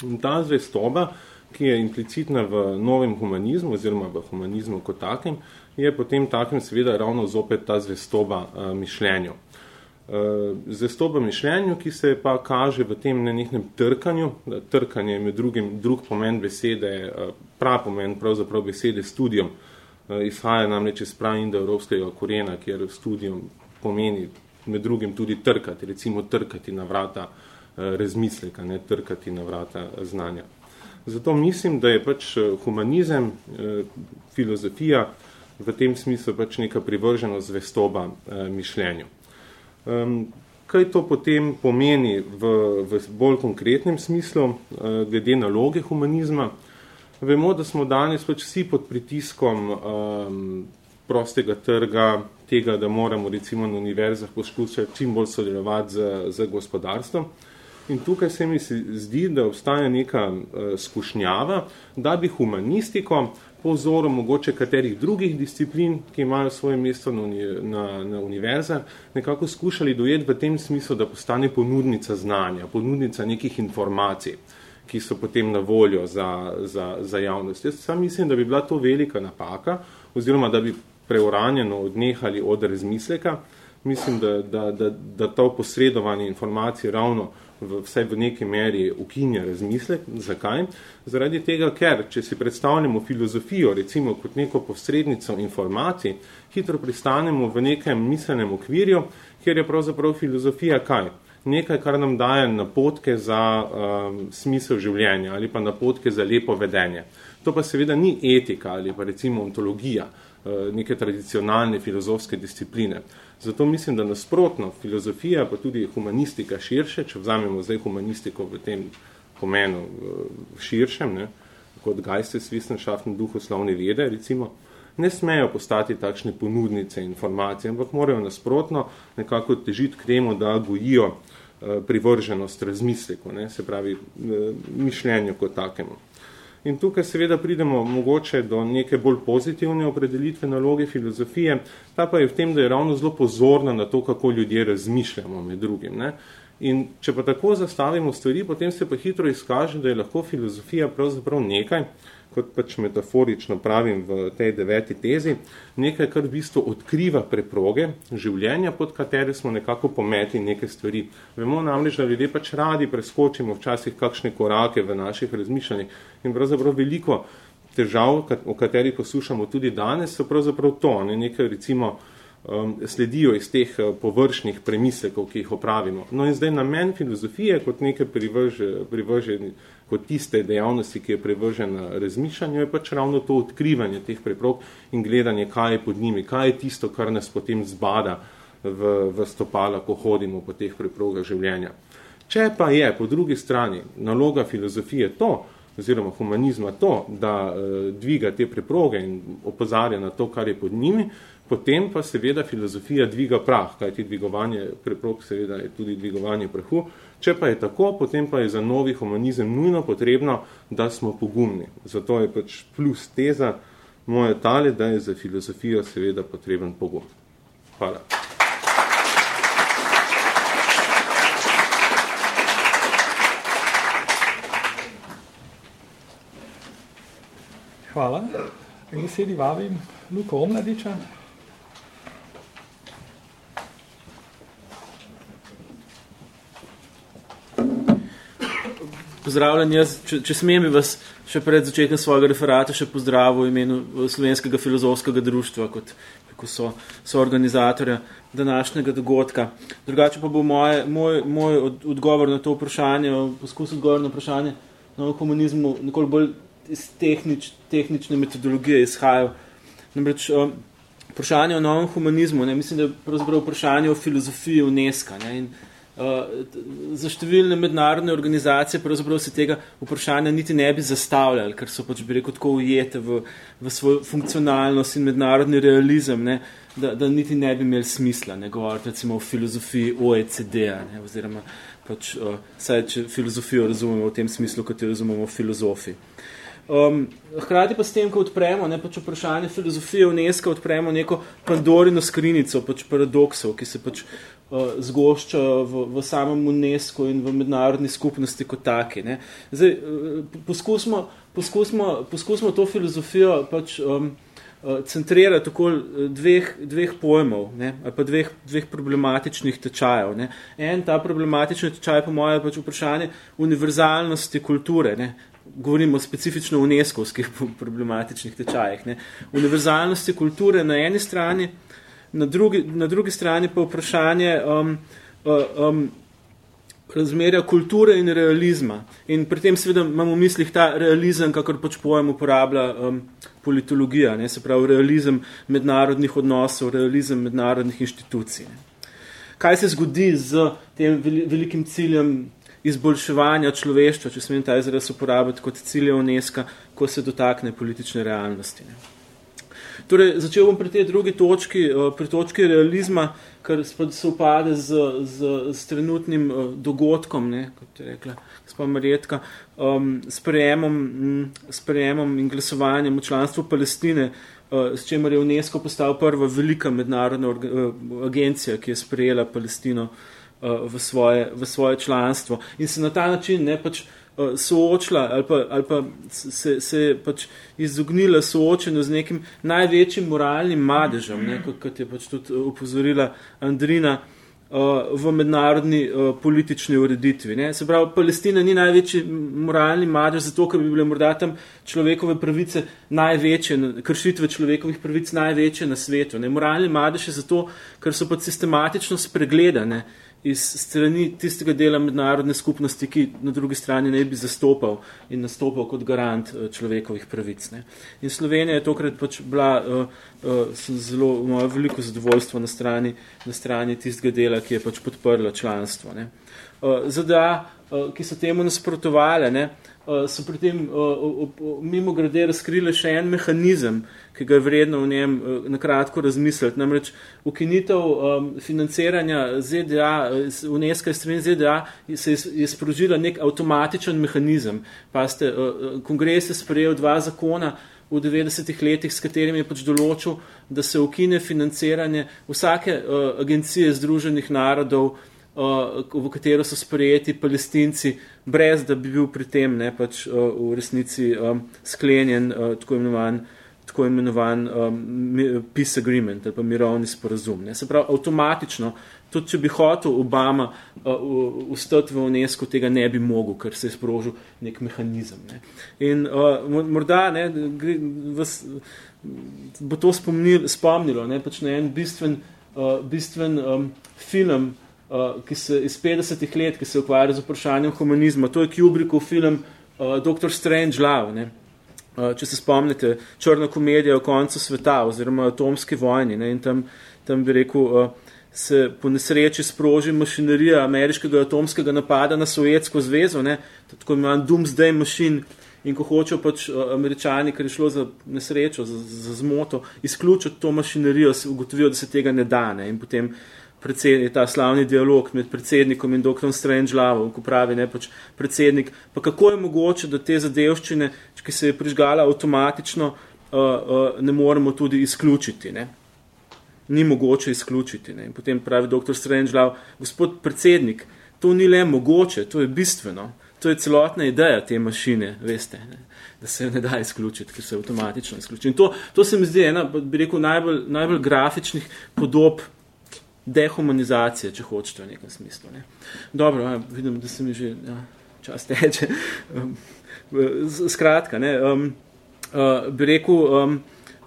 Speaker 9: In ta zvestoba, ki je implicitna v novem humanizmu oziroma v humanizmu kot takem, je potem takem seveda ravno zopet ta zvestoba uh, mišljenju. Uh, zvestoba mišljenju, ki se pa kaže v tem nenehnem trkanju, trkanje je med drugim drug pomen besede, uh, prav pomen pravzaprav besede studijom, uh, izhaja namreč iz prav indoevropskega korena, kjer študijom pomeni med drugim tudi trkati, recimo trkati na vrata eh, razmisleka, ne trkati na vrata znanja. Zato mislim, da je pač eh, humanizem, filozofija v tem smislu pač neka privrženost zvestoba mišljenju. kaj to potem pomeni v, v bolj konkretnem smislu, glede naloge humanizma. Vemo, da smo danes pač vsi pod pritiskom um, prostega trga, tega, da moramo recimo na univerzah poskušati čim bolj sodelovati z, z gospodarstvom. In tukaj se mi zdi, da obstaja neka uh, skušnjava, da bi humanistiko po vzoru mogoče katerih drugih disciplin, ki imajo svoje mesto na, uni, na, na univerzah, nekako skušali dojeti v tem smislu, da postane ponudnica znanja, ponudnica nekih informacij, ki so potem na voljo za, za, za javnost. Jaz sam mislim, da bi bila to velika napaka, oziroma da bi preuranjeno odnehali od razmisleka. Mislim, da, da, da, da to posredovanje informacij ravno v, vsaj v neki meri ukinja razmislek. Zakaj? Zaradi tega, ker, če si predstavljamo filozofijo, recimo kot neko posrednico informacij, hitro pristanemo v nekem miselnem okvirju, kjer je pravzaprav filozofija kaj? Nekaj, kar nam daje napotke za um, smisel življenja ali pa napotke za lepo vedenje. To pa seveda ni etika ali pa recimo ontologija, uh, neke tradicionalne filozofske discipline. Zato mislim, da nasprotno filozofija, pa tudi humanistika širše, če vzamemo zdaj humanistiko v tem pomenu širšem, ne, kot Geisteswissenschaft in duhoslovne vede, recimo, ne smejo postati takšne ponudnice informacije, ampak morajo nasprotno nekako težiti k temu, da gojijo eh, privrženost razmisleku, ne, se pravi eh, mišljenju kot takemu. In tukaj seveda pridemo mogoče do neke bolj pozitivne opredelitve naloge filozofije, ta pa je v tem, da je ravno zelo pozorna na to, kako ljudje razmišljamo med drugim. Ne? In če pa tako zastavimo stvari, potem se pa hitro izkaže, da je lahko filozofija pravzaprav nekaj, kot pač metaforično pravim v tej deveti tezi, nekaj, kar v bistvu odkriva preproge življenja, pod katere smo nekako pometli neke stvari. Vemo namreč, da ljudje pač radi preskočimo včasih kakšne korake v naših razmišljanjih in pravzaprav veliko težav, o katerih poslušamo tudi danes, so pravzaprav to, ne, nekaj recimo um, sledijo iz teh uh, površnih premislekov, ki jih opravimo. No in zdaj namen filozofije kot nekaj privrže, privrže kot tiste dejavnosti, ki je privržena razmišljanju, je pač ravno to odkrivanje teh preprog in gledanje, kaj je pod njimi, kaj je tisto, kar nas potem zbada v, v stopala, ko hodimo po teh preprogah življenja. Če pa je po drugi strani naloga filozofije to, oziroma humanizma to, da uh, dviga te preproge in opozarja na to, kar je pod njimi, potem pa seveda filozofija dviga prah, kajti dvigovanje preprog seveda je tudi dvigovanje prahu, Če pa je tako, potem pa je za novi humanizem nujno potrebno, da smo pogumni. Zato je pač plus teza moje tale, da je za filozofijo seveda potreben pogum. Hvala.
Speaker 1: Hvala. Besedi vabim Luko Omladiča.
Speaker 10: Pozdravljen. Jaz, če, če smem bi vas še pred začetkom svojega referata še pozdravil v imenu Slovenskega filozofskega društva kot so, so organizatorja današnjega dogodka. Drugače pa bo moje, moj, moj odgovor na to vprašanje, poskus odgovor na vprašanje na komunizmu nekoliko bolj iz tehnič, tehnične metodologije izhajal. Namreč vprašanje o novem humanizmu, ne, mislim, da je pravzaprav vprašanje o filozofiji UNESCO. Ne, in, za številne mednarodne organizacije pravzaprav se tega vprašanja niti ne bi zastavljali, ker so pač bi rekel tako ujete v, v svoj funkcionalnost in mednarodni realizem, ne, da, da niti ne bi imeli smisla, ne govoriti recimo o filozofiji OECD-a, oziroma pač, uh, saj, če filozofijo razumemo v tem smislu, kot jo razumemo filozofi. Um, hkrati pa s tem, ko odpremo ne, pač vprašanje filozofije UNESCO, odpremo neko pandorino skrinico pač paradoksov, ki se pač uh, zgošča v, v samem UNESCO in v mednarodni skupnosti kot taki. Ne. Zdaj, uh, poskusimo, poskusimo, poskusimo to filozofijo pač, um, uh, centrirati okoli dveh, dveh pojmov ne, ali pa dveh, dveh problematičnih tečajev. Ne. En ta problematični tečaj po moje pač vprašanje univerzalnosti kulture. Ne. Govorimo specifično o UNESCO-skih problematičnih tečajih. Ne. Univerzalnosti kulture na eni strani, na drugi, na drugi strani pa vprašanje um, um, razmerja kulture in realizma. In pri tem seveda imamo v mislih ta realizem, kakor pač pojem uporablja um, politologija, ne, se pravi realizem mednarodnih odnosov, realizem mednarodnih inštitucij. Ne. kaj se zgodi z tem velikim ciljem izboljševanja človeštva, če smem ta izraz uporabiti kot cilje UNESCO, ko se dotakne politične realnosti. Ne. Torej, začel bom pri tej drugi točki, eh, pri točki realizma, kar se upade z, z, z trenutnim eh, dogodkom, ne, kot je rekla gospa Marjetka, um, s, prejemom, s prejemom in glasovanjem v članstvu Palestine, uh, s čemer je UNESCO postal prva velika mednarodna agencija, ki je sprejela Palestino uh, v, svoje, v svoje članstvo. In se na ta način ne pač uh, soočila ali pa, ali pa se, se pač izognila soočenju z nekim največjim moralnim madežem, ne, kot, kot je pač tudi upozorila Andrina, uh, v mednarodni politični ureditvi. Ne. Se pravi, Palestina ni največji moralni madež zato, ker bi bile morda tam človekove pravice največje, kršitve človekovih pravic največje na svetu. Ne. Moralni madež je zato, ker so pa sistematično spregledane. Uh, iz strani tistega dela mednarodne skupnosti, ki na drugi strani ne bi zastopal in nastopal kot garant eh, človekovih pravic. Ne. In Slovenija je tokrat pač bila uh, uh, zelo moje veliko zadovoljstvo na strani, na strani tistega dela, ki je pač podprla članstvo. Ne. Uh, ZDA, uh, ki so temu nasprotovali, uh, so pri tem uh, uh, uh, mimo grede razkrili še en mehanizem, ki ga je vredno v njem uh, nakratko razmisliti. Namreč ukinitev um, financiranja ZDA, UNESCO iz strani ZDA, se je, je sprožila nek avtomatičen mehanizem. Pa ste, uh, kongres je sprejel dva zakona, v 90-ih letih, s katerimi je pač določil, da se ukine financiranje vsake uh, agencije Združenih narodov, uh, v katero so sprejeti palestinci, brez da bi bil pri tem ne, pač, uh, v resnici um, sklenjen uh, tako imenovan, tako imenovan um, peace agreement ali pa mirovni sporazum. Ne. Se pravi, avtomatično, tudi če bi hotel Obama uh, ustati v UNESCO, tega ne bi mogel, ker se je sprožil nek mehanizem. Ne. In uh, morda ne, vas, bo to spomnil, spomnilo ne, pač na en bistven, uh, bistven um, film, uh, ki se iz 50-ih let, ki se ukvarja z vprašanjem humanizma. To je Kubrickov film uh, Dr. Strange Love. Ne? Uh, če se spomnite, črna komedija o koncu sveta oziroma atomski vojni ne? in tam, tam bi rekel, uh, se po nesreči sproži mašinerija ameriškega atomskega napada na Sovjetsko zvezo, ne? tako imenovan Doomsday Machine, in ko hočejo pač američani, ker je šlo za nesrečo, za, za zmoto, izključiti to mašinerijo, ugotovijo, da se tega ne da. Ne? In potem predsednik, ta slavni dialog med predsednikom in dr. Strangelove, ko pravi ne, pač predsednik, pa kako je mogoče, da te zadevščine, ki se je prižgala avtomatično, uh, uh, ne moremo tudi izključiti. Ne. Ni mogoče izključiti. Ne. In potem pravi dr. Strangelove, gospod predsednik, to ni le mogoče, to je bistveno. To je celotna ideja te mašine, veste, ne, da se ne da izključiti, ker se avtomatično izključi. In to, to se mi zdi ena, bi rekel, najbolj, najbolj grafičnih podob dehumanizacije, če hočete v nekem smislu. Ne. Dobro, ja, vidim, da se mi že ja, čas teče. Um, skratka, ne, um, uh, bi rekel, um,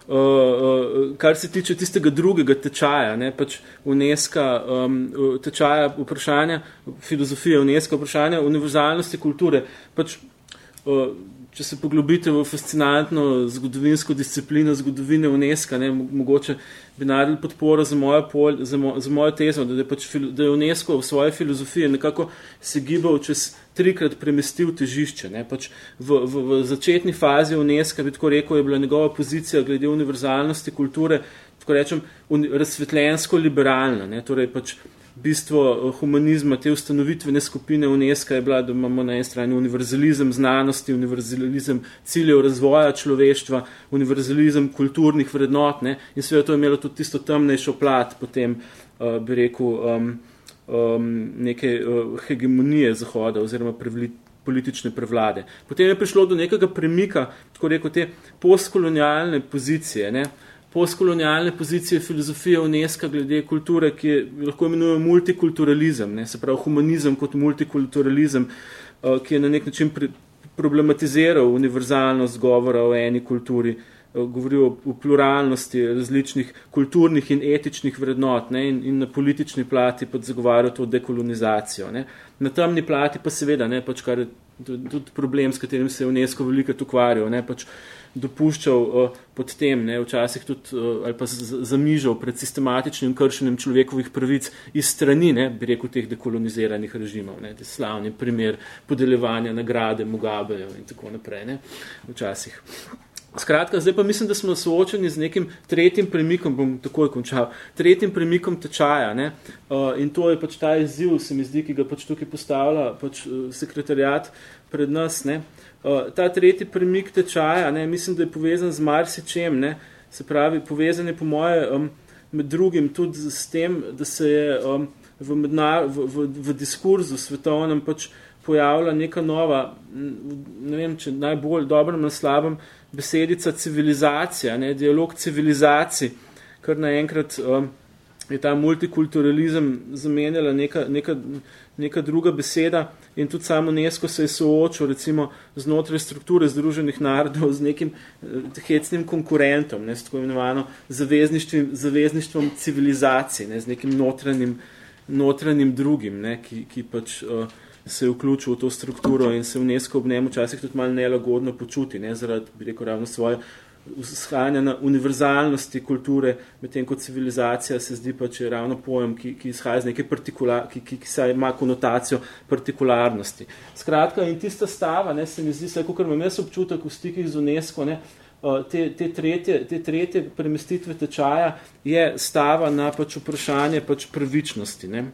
Speaker 10: uh, uh, kar se tiče tistega drugega tečaja, ne, pač UNESCO, um, tečaja vprašanja, filozofije UNESCO, vprašanja univerzalnosti kulture, pač uh, če se poglobite v fascinantno zgodovinsko disciplino zgodovine UNESCO, ne, mogoče bi naredili podporo za mojo, pol, za, mo, za mojo tezo, da je, pač, da je UNESCO v svoje filozofije nekako se gibal čez trikrat premestil težišče. Ne, pač v, v, v začetni fazi UNESCO, bi tako rekel, je bila njegova pozicija glede univerzalnosti kulture, tako rečem, razsvetljensko-liberalna, ne, torej pač bistvo eh, humanizma, te ustanovitvene skupine UNESCO je bila, da imamo na eni strani univerzalizem znanosti, univerzalizem ciljev razvoja človeštva, univerzalizem kulturnih vrednot ne? in sve to je imelo tudi tisto temnejšo plat potem, uh, bi rekel, um, um, neke uh, hegemonije Zahoda oziroma prevlit, politične prevlade. Potem je prišlo do nekega premika, tako rekel, te postkolonialne pozicije, ne? uh, postkolonialne pozicije filozofije UNESCO glede kulture, ki je, lahko imenuje multikulturalizem, ne, se pravi humanizem kot multikulturalizem, uh, ki je na nek način pri, problematiziral univerzalnost govora o eni kulturi, uh, govoril o, o pluralnosti različnih kulturnih in etičnih vrednot ne, in, in na politični plati pa zagovarjal to dekolonizacijo. Ne. Na temni plati pa seveda, ne, pač kar je tudi problem, s katerim se je UNESCO veliko ukvarjal, ne, pač, uh, dopuščal uh, pod tem, ne, včasih tudi uh, ali pa zamižal pred sistematičnim kršenjem človekovih pravic iz strani, ne, bi rekel, teh dekoloniziranih režimov, ne, te slavni primer podeljevanja nagrade Mugabejo in tako naprej, ne, včasih. Skratka, zdaj pa mislim, da smo soočeni z nekim tretjim premikom, bom takoj končal, tretjim premikom tečaja. Ne? Uh, in to je pač ta izziv, se mi zdi, ki ga pač tukaj postavlja pač, uh, sekretarjat pred nas. Ne? Uh, ta tretji premik tečaja, ne? mislim, da je povezan z marsičem, ne? se pravi, povezan je po moje um, med drugim tudi s tem, da se je um, v, mednar, v, v, v diskurzu svetovnem pač pojavila neka nova, ne vem, če najbolj dobrem na slabem, besedica civilizacija, ne, dialog civilizacij, kar naenkrat um, je ta multikulturalizem zamenjala neka, neka, neka druga beseda in tudi samo UNESCO se je soočil recimo znotraj strukture Združenih narodov z nekim uh, hecnim konkurentom, ne, s tako imenovano zavezništvom, zavezništvom civilizacij, ne, z nekim notranjim, notranjim drugim, ne, ki, ki pač uh, se je vključil v to strukturo in se UNESCO ob njem včasih tudi malo nelagodno počuti, ne, zaradi, bi rekel, ravno svoje shajanja na univerzalnosti kulture, medtem kot civilizacija se zdi pa, če je ravno pojem, ki, ki izhaja iz neke ki, ki, ki se ima konotacijo partikularnosti. Skratka, in tista stava, ne, se mi zdi, se, kot imam jaz občutek v stikih z UNESCO, ne, te, te, tretje, te tretje premestitve tečaja je stava na pač vprašanje pač pravičnosti. Ne.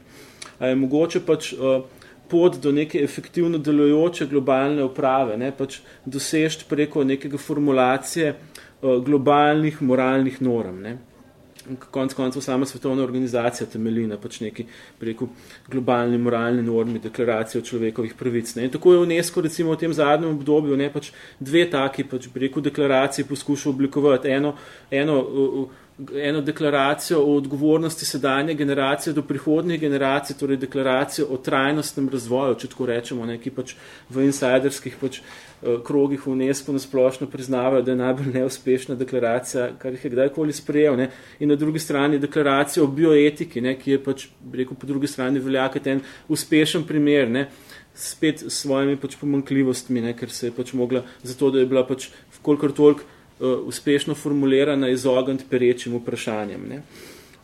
Speaker 10: A je mogoče pač uh, pot do neke efektivno delujoče globalne uprave, ne, pač dosežt preko nekega formulacije uh, globalnih moralnih norm. Ne. Konc koncev sama svetovna organizacija temelji na pač neki preko globalni moralni normi deklaracije o človekovih pravic. Ne. In tako je UNESCO recimo v tem zadnjem obdobju ne, pač dve taki pač preko deklaraciji poskušal oblikovati. Eno, eno uh, eno deklaracijo o odgovornosti sedanje generacije do prihodnje generacije, torej deklaracijo o trajnostnem razvoju, če tako rečemo, ne, ki pač v insiderskih pač, eh, krogih v UNESCO nasplošno priznavajo, da je najbolj neuspešna deklaracija, kar jih je kdajkoli sprejel. Ne. In na drugi strani deklaracijo o bioetiki, ne, ki je pač, rekel, po drugi strani veljaket en uspešen primer, ne, spet s svojimi pač pomankljivostmi, ne, ker se je pač mogla, zato da je bila pač kolikor toliko uh, uspešno formulirana izogniti perečim vprašanjem. Ne.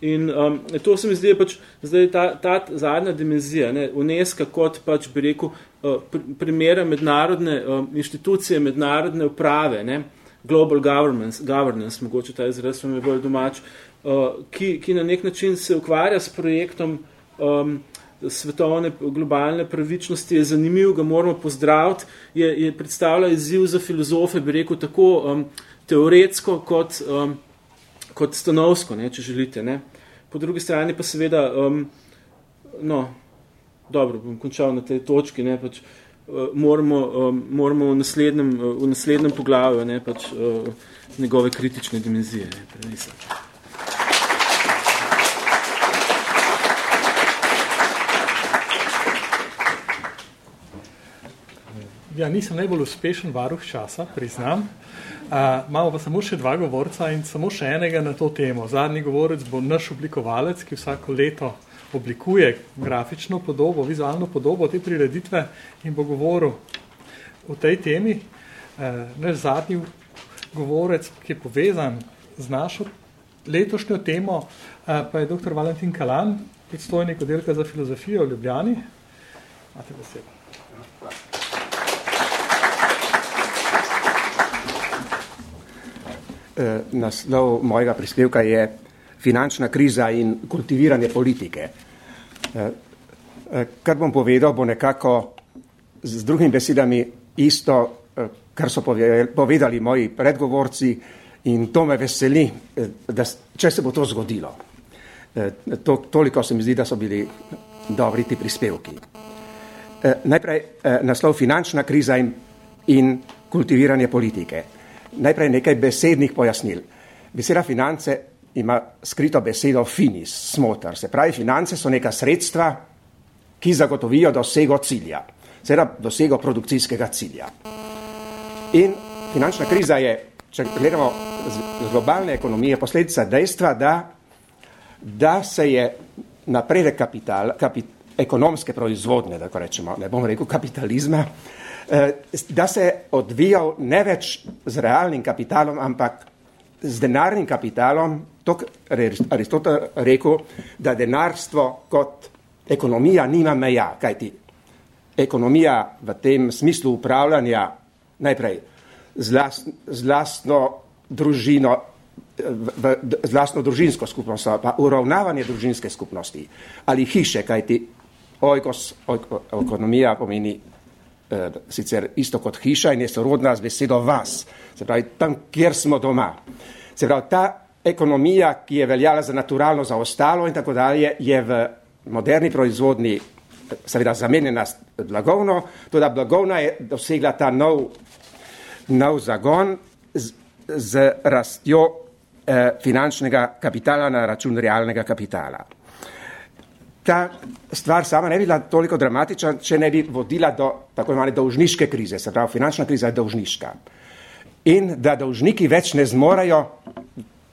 Speaker 10: In um, to se mi zdi pač zdaj ta, ta zadnja dimenzija, ne, UNESCO kot pač bi rekel uh, primera mednarodne um, inštitucije, mednarodne uprave, ne, global governance, governance, mogoče ta izraz vam je bolj domač, uh, ki, ki na nek način se ukvarja s projektom um, svetovne globalne pravičnosti, je zanimiv, ga moramo pozdraviti, je, je predstavlja izziv za filozofe, bi rekel, tako um, teoretsko kot, um, kot stanovsko, ne, če želite. Ne. Po drugi strani pa seveda, um, no, dobro, bom končal na tej točki, ne, pač, uh, moramo, um, moramo v naslednjem, uh, v naslednjem poglavju ne, pač, uh, njegove kritične dimenzije ne.
Speaker 1: Ja, nisem najbolj uspešen varuh časa, priznam. Uh, imamo pa samo še dva govorca in samo še enega na to temo. Zadnji govorec bo naš oblikovalec, ki vsako leto oblikuje grafično podobo, vizualno podobo te prireditve in bo govoril o tej temi. Uh, naš zadnji govorec, ki je povezan z našo letošnjo temo, uh, pa je dr. Valentin Kalan, predstojnik oddelka za filozofijo v Ljubljani. Imate besedo.
Speaker 11: Naslov mojega prispevka je finančna kriza in kultiviranje politike. Eh, eh, kar bom povedal, bo nekako z drugimi besedami isto, kar so povedali moji predgovorci in to me veseli, da, če se bo to zgodilo. To, toliko se mi zdi, da so bili dobri ti prispevki. Najprej naslov finančna kriza in, in kultiviranje politike. Najprej nekaj besednih pojasnil. Beseda finance ima skrito besedo finis, smotr. Se pravi, finance so neka sredstva, ki zagotovijo dosego cilja, seveda dosego produkcijskega cilja. In finančna kriza je, če gledamo z globalne ekonomije, posledica dejstva, da, da se je napredek kapital, kapit, ekonomske proizvodne, da rečemo, ne bom rekel kapitalizma, da se odvijal ne več z realnim kapitalom, ampak z denarnim kapitalom, to je Aristotel rekel, da denarstvo kot ekonomija nima meja, kajti ekonomija v tem smislu upravljanja najprej z, last, z lastno družino, v, v, z lastno družinsko skupnost, pa uravnavanje družinske skupnosti ali hiše, kajti ojkos, ojko, ekonomija pomeni eh, sicer isto kot hiša in je sorodna z besedo vas, se pravi tam, kjer smo doma. Se pravi, ta ekonomija, ki je veljala za naturalno, za ostalo in tako dalje, je v moderni proizvodni seveda zamenjena s blagovno, tudi blagovna je dosegla ta nov, nov zagon z, z rastjo eh, finančnega kapitala na račun realnega kapitala. Ta stvar sama ne bi bila toliko dramatična, če ne bi vodila do tako imenovane dolžniške krize, se pravi, finančna kriza je dolžniška. In da dolžniki več ne zmorajo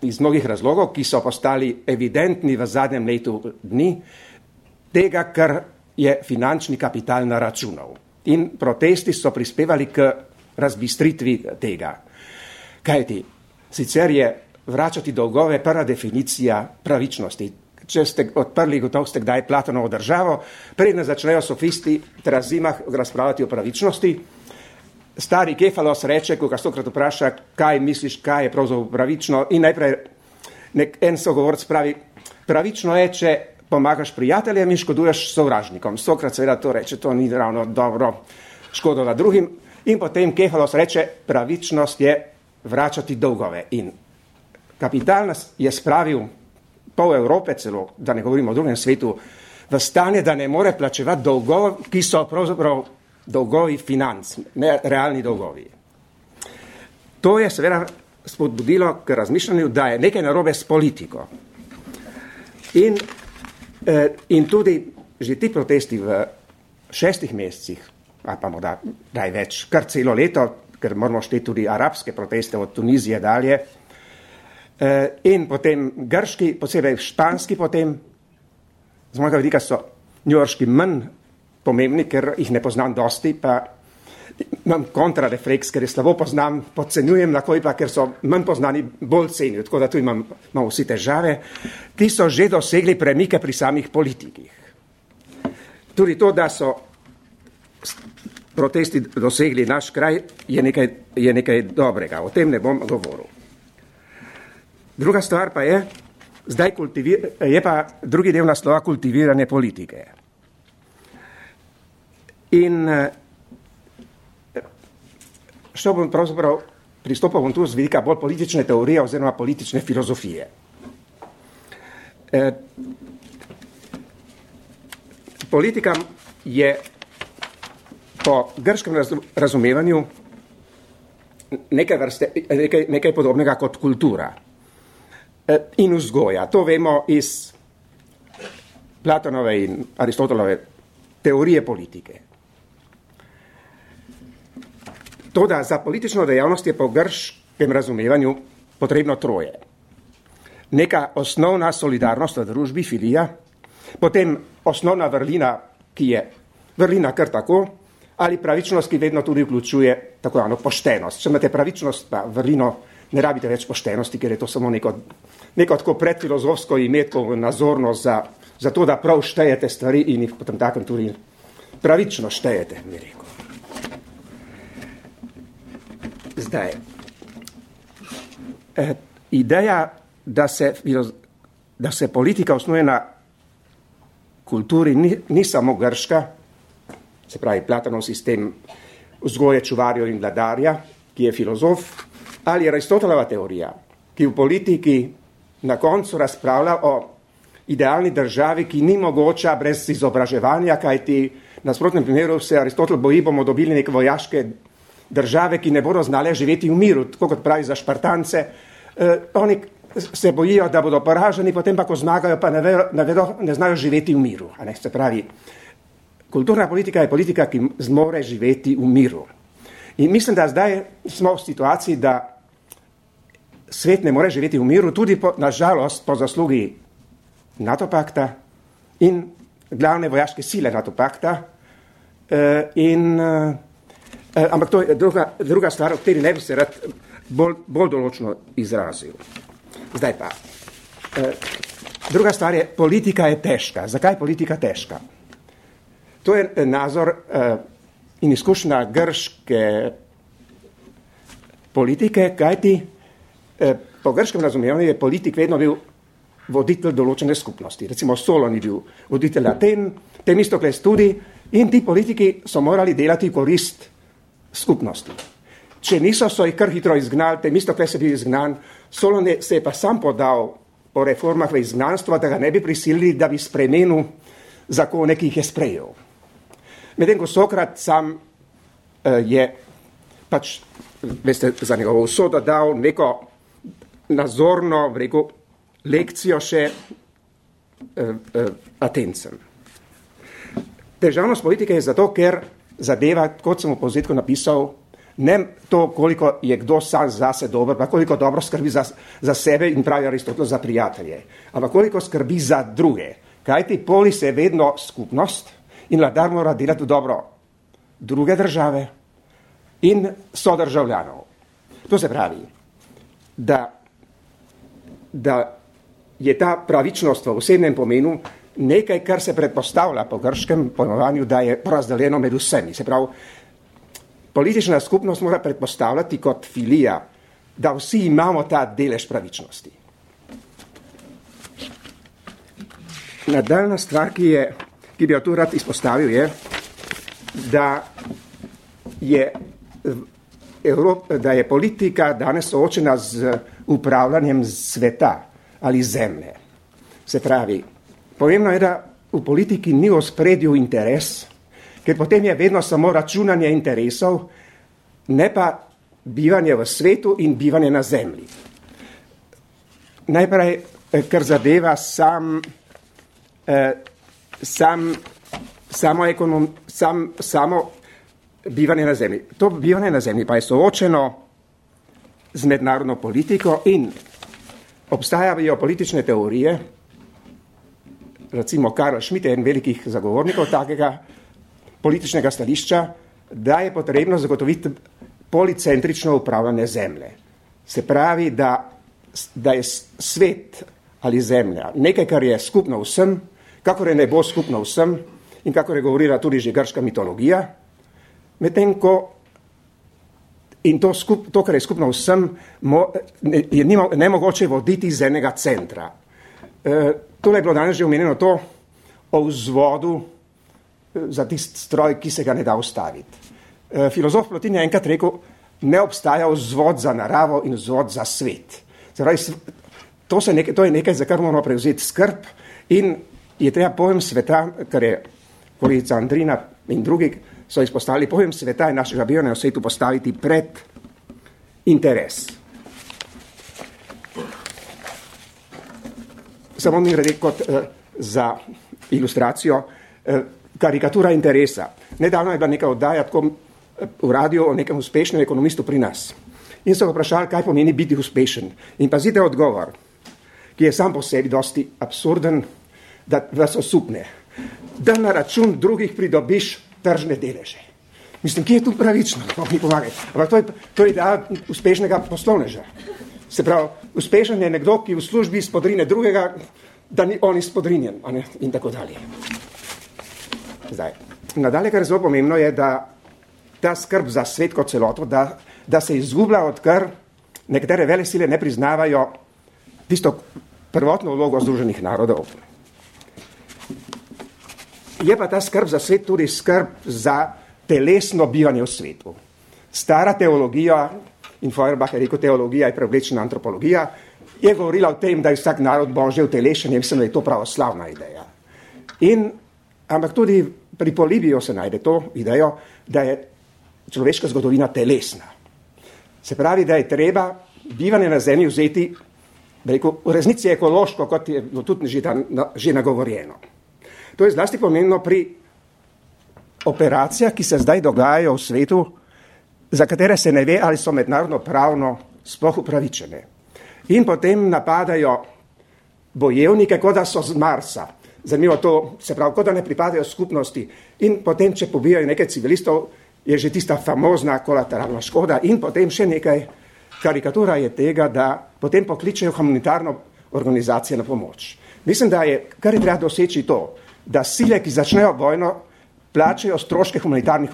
Speaker 11: iz mnogih razlogov, ki so postali evidentni v zadnjem letu dni, tega, kar je finančni kapital naračunal. In protesti so prispevali k razbistritvi tega. Kajti, sicer je vračati dolgove prva definicija pravičnosti. Če ste odprli, gotovo ste kdaj Platonovo državo, predne začnejo sofisti razimah razpravljati o pravičnosti. Stari Kefalos reče, ko ga stokrat vpraša, kaj misliš, kaj je pravzaprav pravično, in najprej nek en sogovorc pravi, pravično je, če pomagaš prijateljem in škoduješ sovražnikom. Sokrat seveda to reče, to ni ravno dobro škodo na drugim. In potem Kefalos reče, pravičnost je vračati dolgove. In kapital nas je spravil pol Evrope celo, da ne govorimo o drugem svetu, v stanje, da ne more plačevati dolgov, ki so pravzaprav dolgovi financ, ne realni dolgovi. To je seveda spodbudilo k razmišljanju, da je nekaj narobe s politiko. In Eh, in tudi že ti protesti v šestih mesecih, ali pa morda največ, kar celo leto, ker moramo šteti tudi arabske proteste od Tunizije dalje, in potem grški, posebej španski potem, z mojega vidika so njujorški manj pomembni, ker jih ne poznam dosti, pa imam kontrarefleks, ker je slabo poznam, podcenjujem lahko pa, ker so manj poznani, bolj cenijo, tako da tu imam, imam vsi težave. Ti so že dosegli premike pri samih politikih. Tudi to, da so protesti dosegli naš kraj, je nekaj, je nekaj dobrega. O tem ne bom govoril. Druga stvar pa je, zdaj je pa drugi del naslova kultiviranje politike. In šel bom pravzaprav, pristopil bom tu z vidika bolj politične teorije oziroma politične filozofije. E, politika je po grškem razumevanju nekaj, vrste, nekaj, nekaj podobnega kot kultura in vzgoja. To vemo iz Platonove in Aristotelove teorije politike. To, da za politično dejavnost je po grškem razumevanju potrebno troje. Neka osnovna solidarnost v družbi, filija, potem osnovna vrlina, ki je vrlina kar tako, ali pravičnost, ki vedno tudi vključuje tako javno poštenost. Če imate pravičnost, pa vrlino, ne rabite več poštenosti, ker je to samo neko, neko tako predfilozofsko imetko nazorno za, za to, da prav štejete stvari in jih potem takem tudi pravično štejete, mi rekel. Zdaj, eh, ideja, da se, da se politika osnuje na kulturi, ni, ni samo grška, se pravi Platonov sistem vzgoje čuvarjev in vladarja, ki je filozof, ali Aristotelova teorija, ki v politiki na koncu razpravlja o idealni državi, ki ni mogoča brez izobraževanja, kajti na sprotnem primeru se Aristotel boji, bomo dobili neke vojaške države, ki ne bodo znale živeti v miru, tako kot pravi za Špartance. Eh, oni se bojijo, da bodo poraženi, potem pa, ko zmagajo, pa ne, vedo, ne, vedo, ne znajo živeti v miru. Ne, se pravi, kulturna politika je politika, ki zmore živeti v miru. In mislim, da zdaj smo v situaciji, da svet ne more živeti v miru, tudi po, na žalost po zaslugi NATO pakta in glavne vojaške sile NATO pakta. Uh, in, uh, ampak to je druga, druga stvar, o kateri ne bi se rad bolj, bolj določno izrazil. Zdaj pa. Uh, druga stvar je, politika je težka. Zakaj je politika težka? To je nazor uh, in izkušnja grške politike, kajti po grškem razumevanju je politik vedno bil voditelj določene skupnosti. Recimo Solon je bil voditelj Aten, Temistokles tudi in ti politiki so morali delati korist skupnosti. Če niso, so jih kar hitro izgnali, Temistokles je bil izgnan, Solon je, se je pa sam podal po reformah v izgnanstvo, da ga ne bi prisilili, da bi spremenil zakone, ki jih je sprejel. Medtem ko Sokrat sam uh, je pač, veste, za njegovo usodo dal neko nazorno, rekel, lekcijo še uh, uh, Atencem. Težavnost politike je zato, ker zadeva, kot sem v povzetku napisal, ne to, koliko je kdo sam zase dober, pa koliko dobro skrbi za, za sebe in pravi Aristotel za prijatelje, ampak koliko skrbi za druge. Kajti polis je vedno skupnost in vladar mora delati dobro druge države in sodržavljanov. To se pravi, da, da je ta pravičnost v osebnem pomenu nekaj, kar se predpostavlja po grškem pojmovanju, da je razdeljeno med vsemi. Se pravi, politična skupnost mora predpostavljati kot filija, da vsi imamo ta delež pravičnosti. Nadaljna stvar, ki, je, ki bi jo tu rad izpostavil, je, da je, Evrop, da je politika danes soočena z upravljanjem sveta ali zemlje. Se pravi, pomembno je, da v politiki ni v spredju interes, ker potem je vedno samo računanje interesov, ne pa bivanje v svetu in bivanje na zemlji. Najprej, eh, kar zadeva sam, eh, sam, samo, ekonom, sam, samo bivanje na zemlji. To bivanje na zemlji pa je soočeno z mednarodno politiko in obstajajo politične teorije, recimo Karl Schmidt je en velikih zagovornikov takega političnega stališča, da je potrebno zagotoviti policentrično upravljanje zemlje. Se pravi, da, da je svet ali zemlja nekaj, kar je skupno vsem, kakor je ne bo skupno vsem in kakor je govorila tudi že grška mitologija, medtem ko in to, skup, to kar je skupno vsem, mo, je nemogoče voditi iz enega centra. E, tole je bilo danes že omenjeno to o vzvodu e, za tist stroj, ki se ga ne da ustaviti. E, filozof Plotin je enkrat rekel, ne obstaja vzvod za naravo in vzvod za svet. Zdaj, to, nekaj, to je nekaj, za kar moramo prevzeti skrb in je treba pojem sveta, kar je kolegica Andrina in drugi, so izpostavili pojem sveta in našega bivanja v svetu postaviti pred interes. Samo mi redi kot eh, za ilustracijo eh, karikatura interesa. Nedavno je bila neka oddaja tako eh, v radiju o nekem uspešnem ekonomistu pri nas. In so vprašali, kaj pomeni biti uspešen. In pazite odgovor, ki je sam po sebi dosti absurden, da vas osupne. Da na račun drugih pridobiš tržne deleže. Mislim, kje je tu pravično, da mi pomagaj. Ampak to je, to je ideal uspešnega poslovneža. Se pravi, uspešen je nekdo, ki v službi spodrine drugega, da ni on izpodrinjen, ne, in tako dalje. Zdaj, nadalje, kar je zelo pomembno, je, da ta skrb za svet kot celoto, da, da se izgublja, odkar nekatere vele sile ne priznavajo tisto prvotno vlogo Združenih narodov. Je pa ta skrb za svet tudi skrb za telesno bivanje v svetu. Stara teologija, in Feuerbach je rekel, teologija je prevlečena antropologija, je govorila o tem, da je vsak narod božje utelešen, mislim, da je to pravoslavna ideja. In, ampak tudi pri Polibiju se najde to idejo, da je človeška zgodovina telesna. Se pravi, da je treba bivanje na zemlji vzeti, rekel, v resnici ekološko, kot je tudi že, ta, že nagovorjeno. To je zlasti pomembno pri operacijah, ki se zdaj dogajajo v svetu, za katere se ne ve, ali so mednarodno pravno sploh upravičene. In potem napadajo bojevnike, kot da so z Marsa. zanimivo to, se pravi, kot da ne pripadajo skupnosti in potem, če pobijajo nekaj civilistov, je že tista famozna kolateralna škoda in potem še nekaj karikatura je tega, da potem pokličejo humanitarno organizacije na pomoč. Mislim, da je, kar je treba doseči to, da sile, ki začnejo vojno, plačajo stroške humanitarnih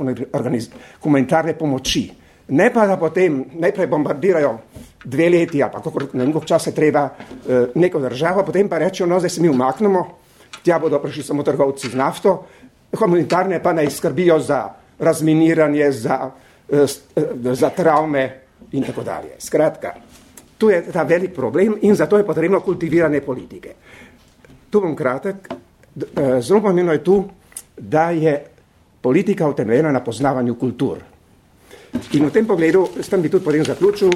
Speaker 11: humanitarne pomoči. Ne pa, da potem najprej bombardirajo dve leti, pa kako na nekog časa treba eh, neko državo, potem pa rečejo, no, zdaj se mi umaknemo, tja bodo prišli samo trgovci z nafto, humanitarne pa naj skrbijo za razminiranje, za, eh, eh, za travme in tako dalje. Skratka, tu je ta velik problem in zato je potrebno kultiviranje politike. Tu bom kratek, zelo pomembno je tu, da je politika utemeljena na poznavanju kultur. In v tem pogledu, s tem bi tudi potem zaključil,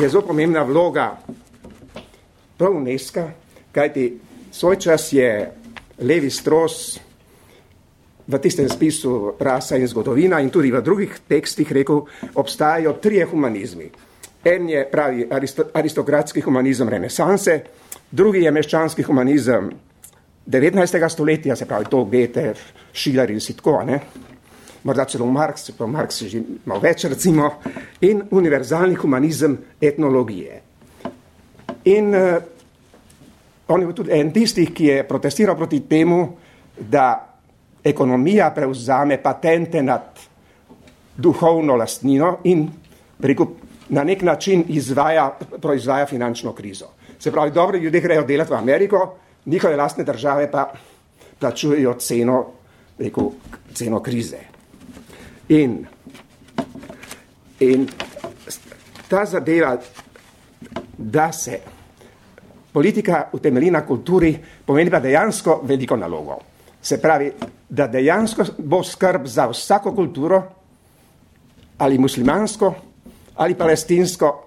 Speaker 11: je zelo pomembna vloga prav UNESCO, kajti svoj čas je Levi Stros v tistem spisu Rasa in zgodovina in tudi v drugih tekstih rekel, obstajajo trije humanizmi. En je pravi aristokratski humanizem renesanse, drugi je meščanski humanizem 19. stoletja, se pravi to Goethe, Schiller in Sitko, ne? morda celo Marx, pa Marx že malo več recimo, in univerzalni humanizem etnologije. In uh, on je tudi en tistih, ki je protestiral proti temu, da ekonomija prevzame patente nad duhovno lastnino in preko, na nek način izvaja, proizvaja finančno krizo. Se pravi, dobri ljudje grejo delati v Ameriko, njihove lastne države pa plačujejo ceno, rekel, ceno krize. In, in ta zadeva, da se politika utemelji na kulturi, pomeni pa dejansko veliko nalogo. Se pravi, da dejansko bo skrb za vsako kulturo, ali muslimansko, ali palestinsko,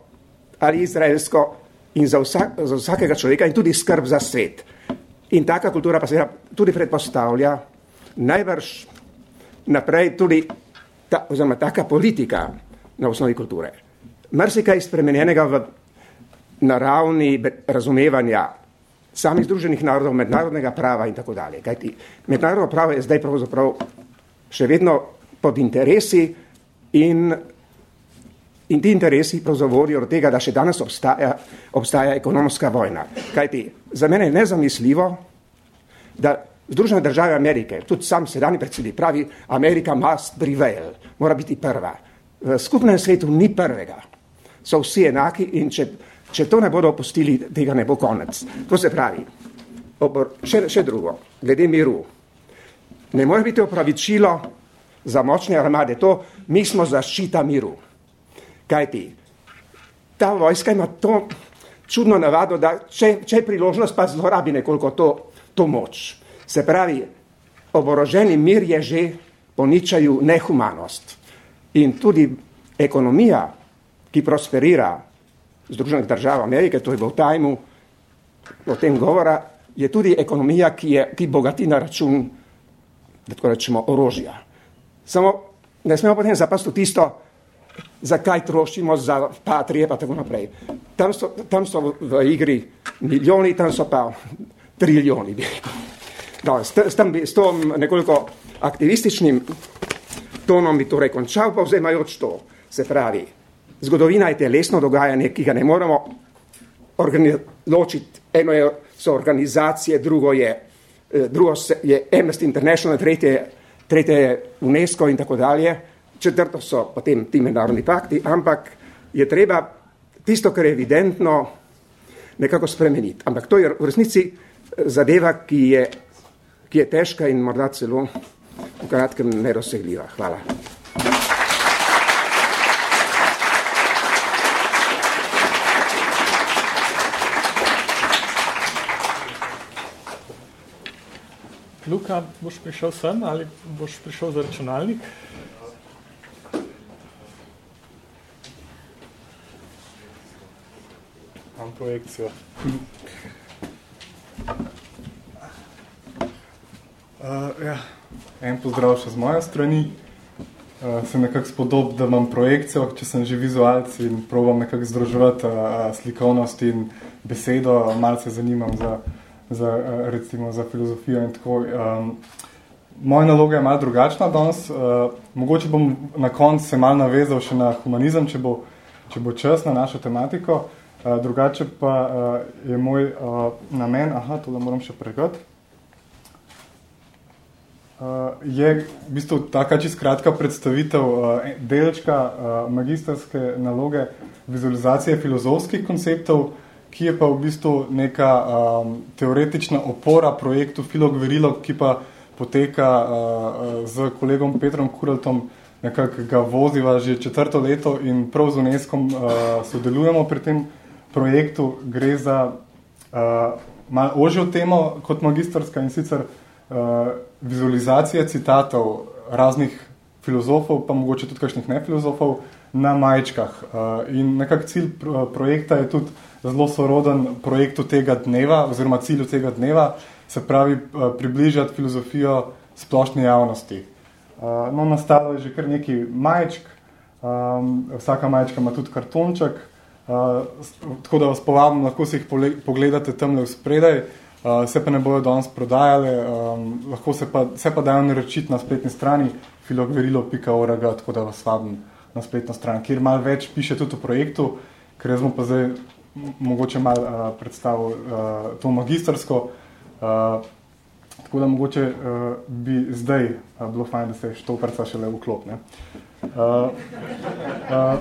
Speaker 11: ali izraelsko, in za, vsak, za vsakega človeka, in tudi skrb za svet. In taka kultura pa seveda tudi predpostavlja najbrž naprej tudi ta, oziroma taka politika na osnovi kulture. Mrsikaj spremenjenega v naravni razumevanja samih združenih narodov, mednarodnega prava in tako dalje. Kajti mednarodno pravo je zdaj pravzaprav še vedno pod interesi in In ti interesi pravzaprav od tega, da še danes obstaja, obstaja ekonomska vojna. Kajti za mene je nezamisljivo, da Združene države Amerike, tudi sam sedajni predsednik pravi, Amerika must prevail, mora biti prva. V skupnem svetu ni prvega. So vsi enaki in če, če to ne bodo opustili, tega ne bo konec. To se pravi, obor, še, še drugo, glede miru. Ne more biti opravičilo za močne armade to, mi smo zaščita miru. Kajti ta vojska ima to čudno navado, da če, če je priložnost, pa zlorabi nekoliko to, to moč. Se pravi, oboroženi mir je že po ničaju nehumanost. In tudi ekonomija, ki prosperira Združenih držav Amerike, to je v tajmu o tem govora, je tudi ekonomija, ki, je, ki bogati na račun, da tako rečemo, orožja. Samo ne smemo potem zapasti v tisto, zakaj trošimo za patrije pa tako naprej. Tam so, tam so v igri milijoni, tam so pa trilijoni, bi rekel. No, s, s, tam bi, s tom nekoliko aktivističnim tonom bi torej končal, pa vzemajoč to, se pravi, zgodovina je telesno dogajanje, ki ga ne moramo ločiti. Eno je, so organizacije, drugo je, eh, drugo je Amnesty International, tretje, tretje je UNESCO in tako dalje četrto so potem ti mednarodni pakti, ampak je treba tisto, kar je evidentno, nekako spremeniti. Ampak to je v resnici eh, zadeva, ki je, ki je težka in morda celo v kratkem nerosegljiva. Hvala.
Speaker 1: Luka, boš prišel sem ali boš prišel za računalnik? Imam projekcijo. Uh, ja. En pozdrav še z moje strani. Uh, sem nekako spodob, da imam projekcijo, če sem že vizualc in probam nekako združevati uh, slikovnost in besedo. Malce zanimam za
Speaker 12: za, uh, recimo, za filozofijo in tako. Um, moja naloga je malo drugačna danes. Uh, mogoče bom na koncu se malo navezal še na humanizem, če bo, če bo čas na našo tematiko. Uh, drugače pa uh, je moj uh, namen, aha, to moram še pregledati, Uh, je v bistvu taka čist kratka predstavitev uh, delčka uh, magisterske naloge vizualizacije filozofskih konceptov, ki je pa v bistvu neka um, teoretična opora projektu Filog Verilo, ki pa poteka uh, z kolegom Petrom Kuraltom, nekako ga voziva že četrto leto in prav z UNESCO uh, sodelujemo pri tem projektu. Gre za uh, malo ožjo temo kot magisterska in sicer uh, vizualizacije citatov raznih filozofov, pa mogoče tudi kakšnih nefilozofov, na majčkah. Uh, in nekak cilj pro, projekta je tudi zelo soroden projektu tega dneva, oziroma cilju tega dneva, se pravi uh, približati filozofijo splošne javnosti. Uh, no, nastalo je že kar nekaj majčk, um, vsaka majčka ima tudi kartonček, uh, tako da vas povabim, lahko si jih pogledate tamle v spredaj, Uh, se pa ne bojo danes prodajale, um, lahko se pa, se pa dajo naročiti na spletni strani filogverilo.org, tako da vas vabim na spletno stran, kjer malo več piše tudi o projektu, ker jaz bom pa zdaj mogoče malo uh, predstavil uh, to magistersko, uh, tako da mogoče uh, bi zdaj uh, bilo fajn, da se štoprca šele vklopne. Uh, uh,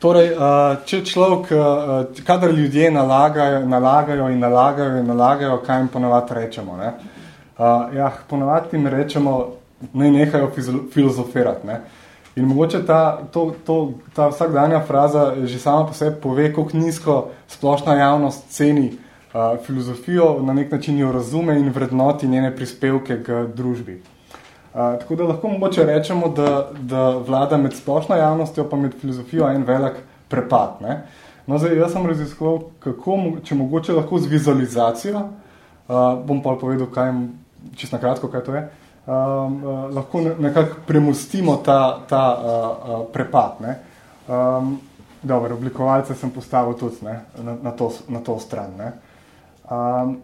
Speaker 12: Torej, uh, če človek, uh, kadar ljudje nalagajo, nalagajo in nalagajo in nalagajo, kaj jim ponavadi rečemo? Ne? Ja, ponavadi jim rečemo, naj nehajo filozofirati. Ne? In mogoče ta, to, to, ta vsakdanja fraza že sama po sebi pove, koliko nizko splošna javnost ceni uh, filozofijo, na nek način jo razume in vrednoti njene prispevke k družbi. Uh, tako da lahko mogoče rečemo, da, da vlada med splošno javnostjo pa med filozofijo en velik prepad. Ne? No, zdaj, jaz sem raziskoval, kako, če mogoče lahko z vizualizacijo, uh, bom pa povedal, kaj, čisto na kratko, kaj to je, um, uh, lahko nekako premustimo ta, ta uh, uh, prepad. Ne? Um, dobro, oblikovalce sem postavil tudi ne? Na, na, to, na to stran. Ne? Um,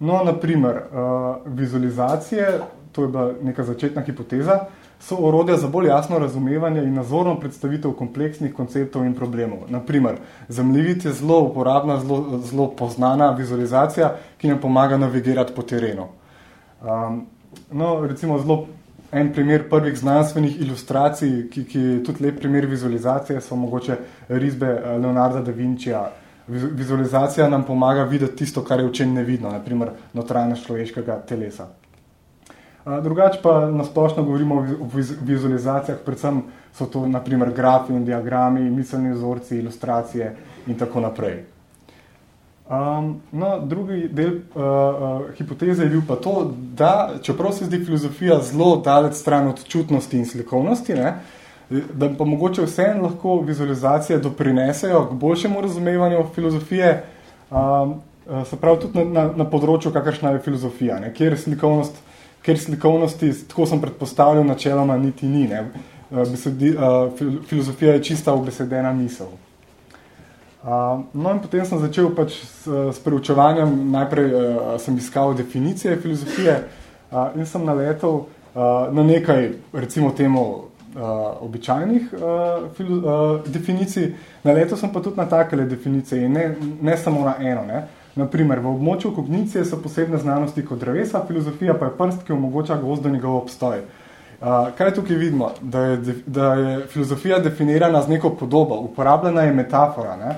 Speaker 12: no, naprimer, uh, vizualizacije, to je bila neka začetna hipoteza, so orodja za bolj jasno razumevanje in nazorno predstavitev kompleksnih konceptov in problemov. Naprimer, zemljevid je zelo uporabna, zelo, zelo poznana vizualizacija, ki nam pomaga navigirati po terenu. Um, no, recimo zelo en primer prvih znanstvenih ilustracij, ki, ki je tudi lep primer vizualizacije, so mogoče risbe eh, Leonarda da Vincija. Vizualizacija nam pomaga videti tisto, kar je učen nevidno, naprimer notranjost človeškega telesa. Drugače pa nasplošno govorimo o vizualizacijah, predvsem so to naprimer grafi in diagrami, miselni vzorci, ilustracije in tako naprej. Um, no, drugi del uh, uh, hipoteze je bil pa to, da čeprav se zdi filozofija zelo daleč stran od čutnosti in slikovnosti, ne, da pa mogoče vseeno lahko vizualizacije doprinesejo k boljšemu razumevanju filozofije, um, se pravi tudi na, na, na področju, kakršna je filozofija, ne, kjer slikovnost uh, ker slikovnosti, tako sem predpostavljal, načeloma niti ni. Ne. Eh, besedi, uh, filozofija je čista obesedena misel. Uh, no in potem sem začel pač s, s preučevanjem, najprej uh, sem iskal definicije filozofije uh, in sem naletel uh, na nekaj, recimo temu, uh, običajnih uh, filo, uh, definicij, naletel sem pa tudi na takele definicije in ne, ne samo na eno. Ne. Uh, Naprimer, v območju kognicije so posebne znanosti kot drevesa, filozofija pa je prst, ki omogoča gozdo njegov obstoj. Uh, kaj tukaj vidimo? Da je, da je filozofija definirana z neko podobo, uporabljena je metafora. Ne?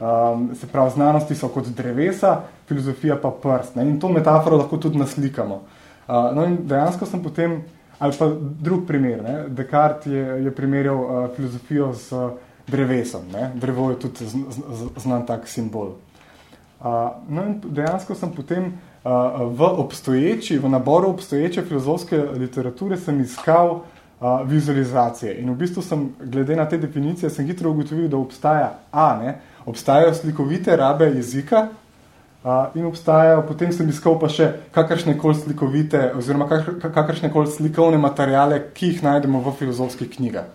Speaker 12: Um, se pravi, znanosti so kot drevesa, filozofija pa prst. Ne? In to metaforo lahko tudi naslikamo. Uh, no in dejansko sem potem, ali pa drug primer, ne? Descartes je, je primerjal uh, filozofijo z drevesom. Ne? Drevo je tudi znan tak simbol. No in dejansko sem potem v obstoječi, v naboru obstoječe filozofske literature sem iskal vizualizacije in v bistvu sem, glede na te definicije, sem hitro ugotovil, da obstaja A, ne, obstajajo slikovite rabe jezika in obstajajo, potem sem iskal pa še kakršne kol slikovite oziroma kakršne kol slikovne materijale, ki jih najdemo v filozofskih knjigah.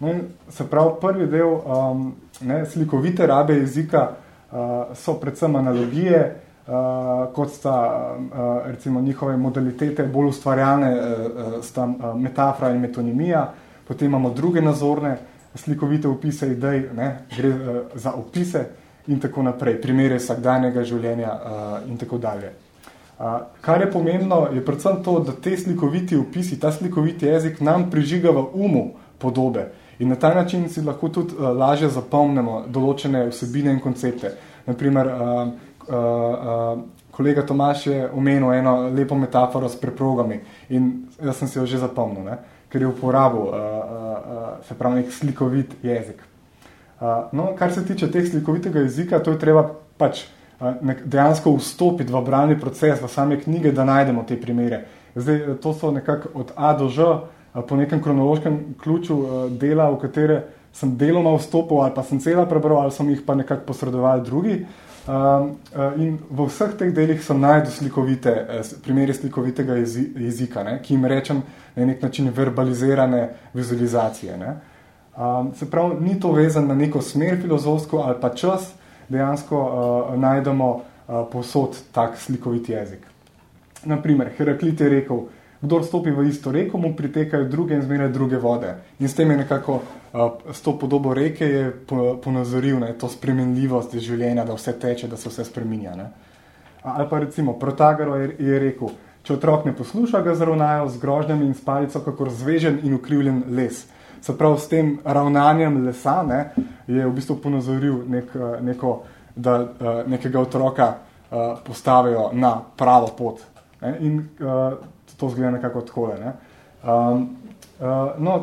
Speaker 12: No se pravi, prvi del um, ne, slikovite rabe jezika uh, so predvsem analogije, uh, kot sta uh, recimo njihove modalitete bolj ustvarjalne, uh, sta uh, metafora in metonimija, potem imamo druge nazorne slikovite opise idej, ne, gre uh, za opise in tako naprej, primere vsakdanjega življenja uh, in tako dalje. Uh, kar je pomembno, je predvsem to, da te slikoviti opisi, ta slikoviti jezik nam prižiga v umu podobe in na ta način si lahko tudi uh, lažje zapomnimo določene vsebine in koncepte. Naprimer, uh, uh, uh, kolega Tomaš je omenil eno lepo metaforo s preprogami in jaz sem si jo že zapomnil, ne? ker je uporabil uh, uh, uh, se pravi nek slikovit jezik. Uh, no, kar se tiče teh slikovitega jezika, to je treba pač uh, nek, dejansko vstopiti v bralni proces, v same knjige, da najdemo te primere. Zdaj, to so nekako od A do Ž, po nekem kronološkem ključu uh, dela, v katere sem deloma vstopil ali pa sem cela prebral ali sem jih pa nekako posredoval drugi. Um, in v vseh teh delih sem najdel slikovite, primere slikovitega jezi, jezika, ne, ki jim rečem na nek način verbalizirane vizualizacije. Ne. Um, se pravi, ni to vezan na neko smer filozofsko ali pa čas, dejansko uh, najdemo uh, posod tak slikovit jezik. Naprimer, Heraklit je rekel, kdor stopi v isto reko, mu pritekajo druge in zmeraj druge vode. In s tem je nekako, s to podobo reke je ponazoril ne, to spremenljivost življenja, da vse teče, da se vse spreminja. Ne. Ali pa recimo, Protagaro je, je rekel, če otrok ne posluša, ga zravnajo z grožnjami in spalico, kakor zvežen in ukrivljen les. Se pravi, s tem ravnanjem lesa ne, je v bistvu ponazoril nek, neko, da nekega otroka postavijo na pravo pot. Ne, in to zgleda nekako takole. Ne. Um, uh, no,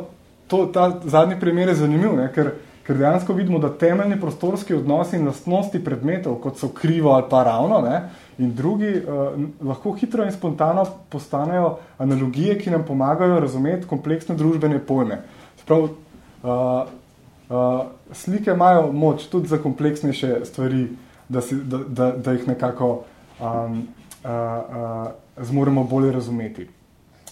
Speaker 12: to, ta zadnji primer je zanimiv, ne, ker, ker dejansko vidimo, da temeljni prostorski odnosi in lastnosti predmetov, kot so krivo ali pa ravno, ne, in drugi, uh, lahko hitro in spontano postanejo analogije, ki nam pomagajo razumeti kompleksne družbene pojme. Sprav, uh, uh, slike imajo moč tudi za kompleksnejše stvari, da, si, da, da, da jih nekako uh, zmoremo bolje razumeti.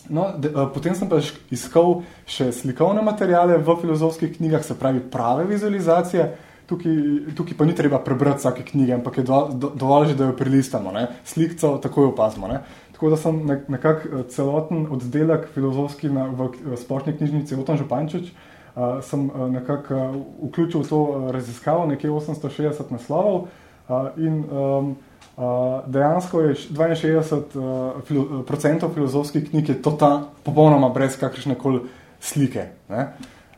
Speaker 12: No, de, uh, potem sem pa iskal še slikovne materijale v filozofskih knjigah, se pravi prave vizualizacije. Tukaj, tukaj pa ni treba prebrati vsake knjige, ampak je do, do, dovolj že, da jo prilistamo. Ne? Slikco takoj opazimo. Ne? Tako da sem nekako celoten oddelek filozofski na, v, v splošni knjižnici Otan Župančič, uh, sem uh, nekako uh, vključil v to raziskavo, nekje 860 naslovov uh, in um, Uh, dejansko je 62% uh, filo, procentov filozofskih knjig je to ta popolnoma brez kakršne koli slike. Ne?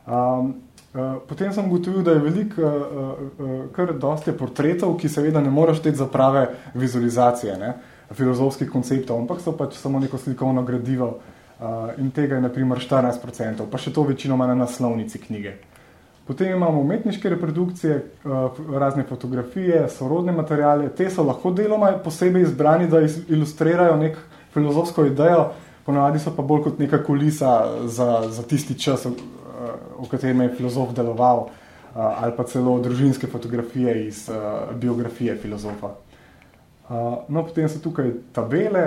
Speaker 12: Um, uh, potem sem ugotovil, da je veliko, uh, uh, kar dosti portretov, ki seveda ne moraš teti za prave vizualizacije ne? filozofskih konceptov, ampak so pač samo neko slikovno gradivo uh, in tega je naprimer 14%, pa še to večinoma na naslovnici knjige. Potem imamo umetniške reprodukcije, eh, razne fotografije, sorodne materijale. Te so lahko deloma posebej izbrani, da ilustrirajo nek filozofsko idejo, ponavadi so pa bolj kot neka kulisa za, za tisti čas, eh, v katerem je filozof deloval, eh, ali pa celo družinske fotografije iz biografije filozofa. No, potem so tukaj tabele,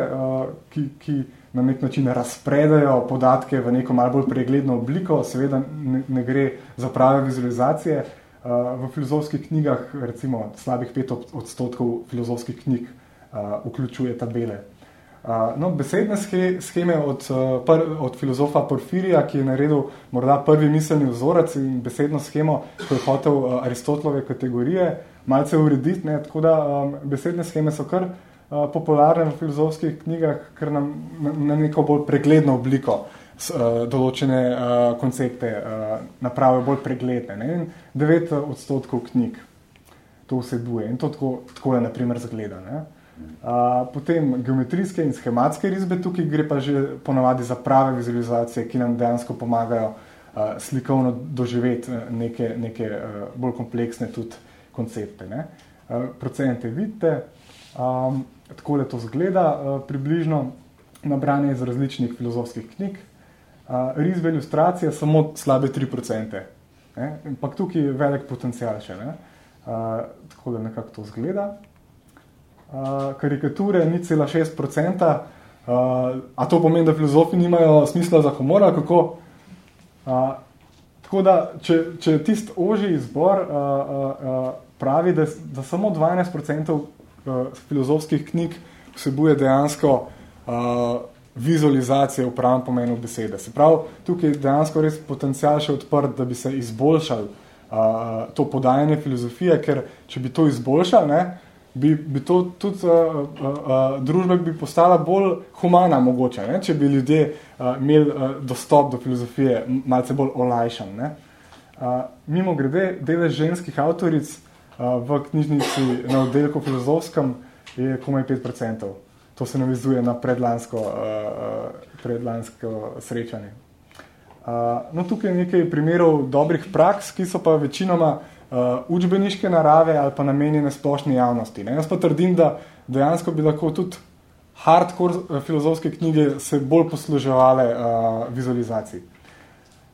Speaker 12: ki, ki na nek način razpredajo podatke v neko malo bolj pregledno obliko, seveda ne, ne gre za prave vizualizacije. Uh, v filozofskih knjigah, recimo slabih pet odstotkov filozofskih knjig, uh, vključuje tabele. Uh, no, besedne scheme od, od filozofa Porfirija, ki je naredil morda prvi miselni vzorec in besedno schemo, ko je hotel Aristotlove kategorije malce urediti, ne, tako da besedne scheme so kar uh, Eh, popularne v filozofskih knjigah, ker nam na neko bolj pregledno obliko s, uh, določene uh, koncepte uh, napravijo bolj pregledne. Ne? In 9 odstotkov knjig to vsebuje in to tako, tako je naprimer zgleda. Ne? Uh, potem geometrijske in schematske risbe, tukaj gre pa že ponavadi za prave vizualizacije, ki nam dejansko pomagajo uh, slikovno doživeti neke, neke uh, bolj kompleksne tudi koncepte. Ne? Uh, procente vidite. Um, tako da to zgleda, uh, približno nabranje iz različnih filozofskih knjig. Uh, risbe ilustracije samo slabe 3%. Ampak tukaj je velik potencial še. Ne? Uh, tako da nekako to zgleda. Uh, karikature ni cela 6%. Uh, a to pomeni, da filozofi nimajo smisla za humor, kako? Uh, tako da, če, če tist oži izbor uh, uh, uh, pravi, da, da samo 12% uh, filozofskih knjig vsebuje dejansko uh, vizualizacije v pravem pomenu besede. Se pravi, tukaj je dejansko res potencial še odprt, da bi se izboljšal uh, to podajanje filozofije, ker če bi to izboljšal, ne, bi, bi to tudi uh, uh, uh, družba bi postala bolj humana mogoče, ne, če bi ljudje uh, imeli uh, dostop do filozofije malce bolj olajšan. Ne. Uh, mimo grede, delež ženskih avtoric uh, v knjižnici na oddelku filozofskem je komaj 5% to se navezuje na predlansko, predlansko srečanje. No, tukaj je nekaj primerov dobrih praks, ki so pa večinoma učbeniške narave ali pa namenjene splošni javnosti. Jaz pa trdim, da dejansko bi lahko tudi hardcore filozofske knjige se bolj posluževale uh, vizualizaciji.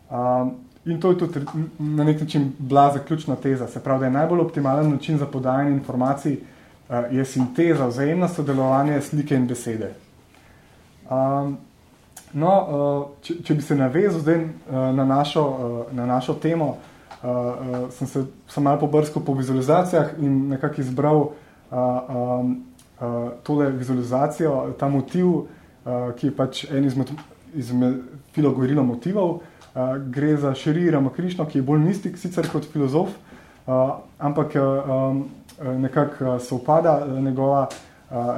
Speaker 12: Um, in to je tudi na nek način bila zaključna teza. Se pravi, da je najbolj optimalen način za podajanje informacij uh, je sinteza, vzajemno sodelovanje slike in besede. Um, no, uh, če, če bi se navezal zdaj uh, na, našo, na našo temo, uh, sem se sem malo pobrskal po vizualizacijah in nekako izbral uh, um, uh, tole vizualizacijo, ta motiv, uh, ki je pač en izmed, izmed filogovorilo motivov. Uh, gre za Šeri Ramakrišno, ki je bolj mistik sicer kot filozof, uh, ampak uh, um, nekako se upada njegova,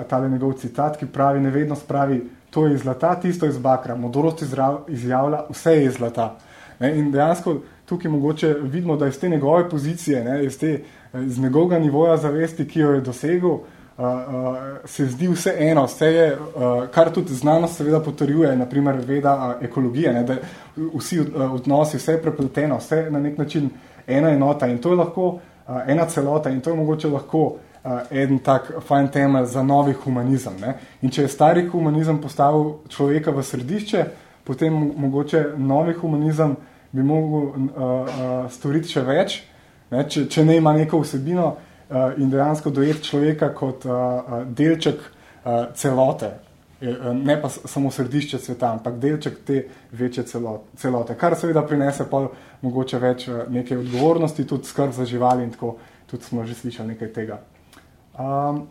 Speaker 12: tale njegov citat, ki pravi, nevednost pravi, to je iz zlata, tisto je iz bakra, modrost izjavlja, vse je iz zlata. Ne? In dejansko tukaj mogoče vidimo, da iz te njegove pozicije, ne, iz, te, iz njegovega nivoja zavesti, ki jo je dosegel, uh, uh, se zdi vse eno, vse je, uh, kar tudi znanost seveda potrjuje, naprimer veda uh, ekologije, ne, da vsi uh, odnosi, vse je prepleteno, vse je na nek način ena enota in to je lahko ena celota in to je mogoče lahko uh, en tak fajn temelj za novi humanizem. Ne? In če je stari humanizem postavil človeka v središče, potem mogoče novi humanizem bi mogel uh, uh, storiti še več, ne? Če, če ne ima neko vsebino uh, in dejansko dojeti človeka kot uh, uh, delček uh, celote, ne pa samo središče sveta, ampak delček te večje celote, kar seveda prinese pa mogoče več neke odgovornosti, tudi skrb za živali in tako, tudi smo že slišali nekaj tega. Um,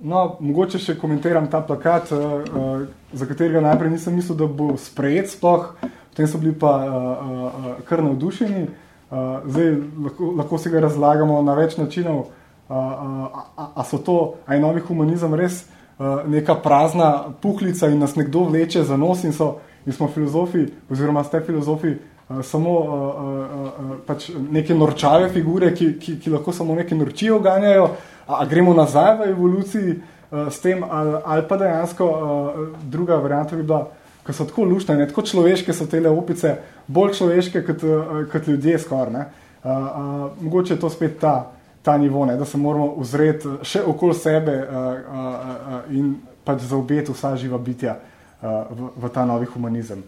Speaker 12: no, mogoče še komentiram ta plakat, uh, uh, za katerega najprej nisem mislil, da bo sprejet sploh, potem so bili pa uh, uh, kar navdušeni. Uh, zdaj lahko, lahko se ga razlagamo na več načinov, uh, uh, a, a so to, a je novi humanizem res uh, neka prazna puhlica in nas nekdo vleče za nos in, so, in smo filozofi, oziroma ste filozofi, uh, samo uh, uh, uh, pač neke norčave figure, ki, ki, ki lahko samo neke norčijo ganjajo, a, a gremo nazaj v evoluciji uh, s tem, ali, ali pa dejansko uh, druga varianta bi bila, ko so tako luštne, ne, tako človeške so tele opice, bolj človeške kot, uh, kot ljudje skor. Ne. Uh, uh, mogoče je to spet ta, ta nivo, ne, da se moramo uzreti še okoli sebe uh, uh, uh, in pač zaobjeti vsa živa bitja uh, v, v ta novi humanizem.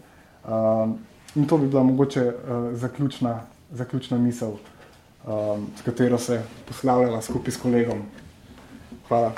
Speaker 12: Uh, in to bi bila mogoče uh, zaključna, zaključna misel, um, s katero se poslavljala skupaj s kolegom. Hvala.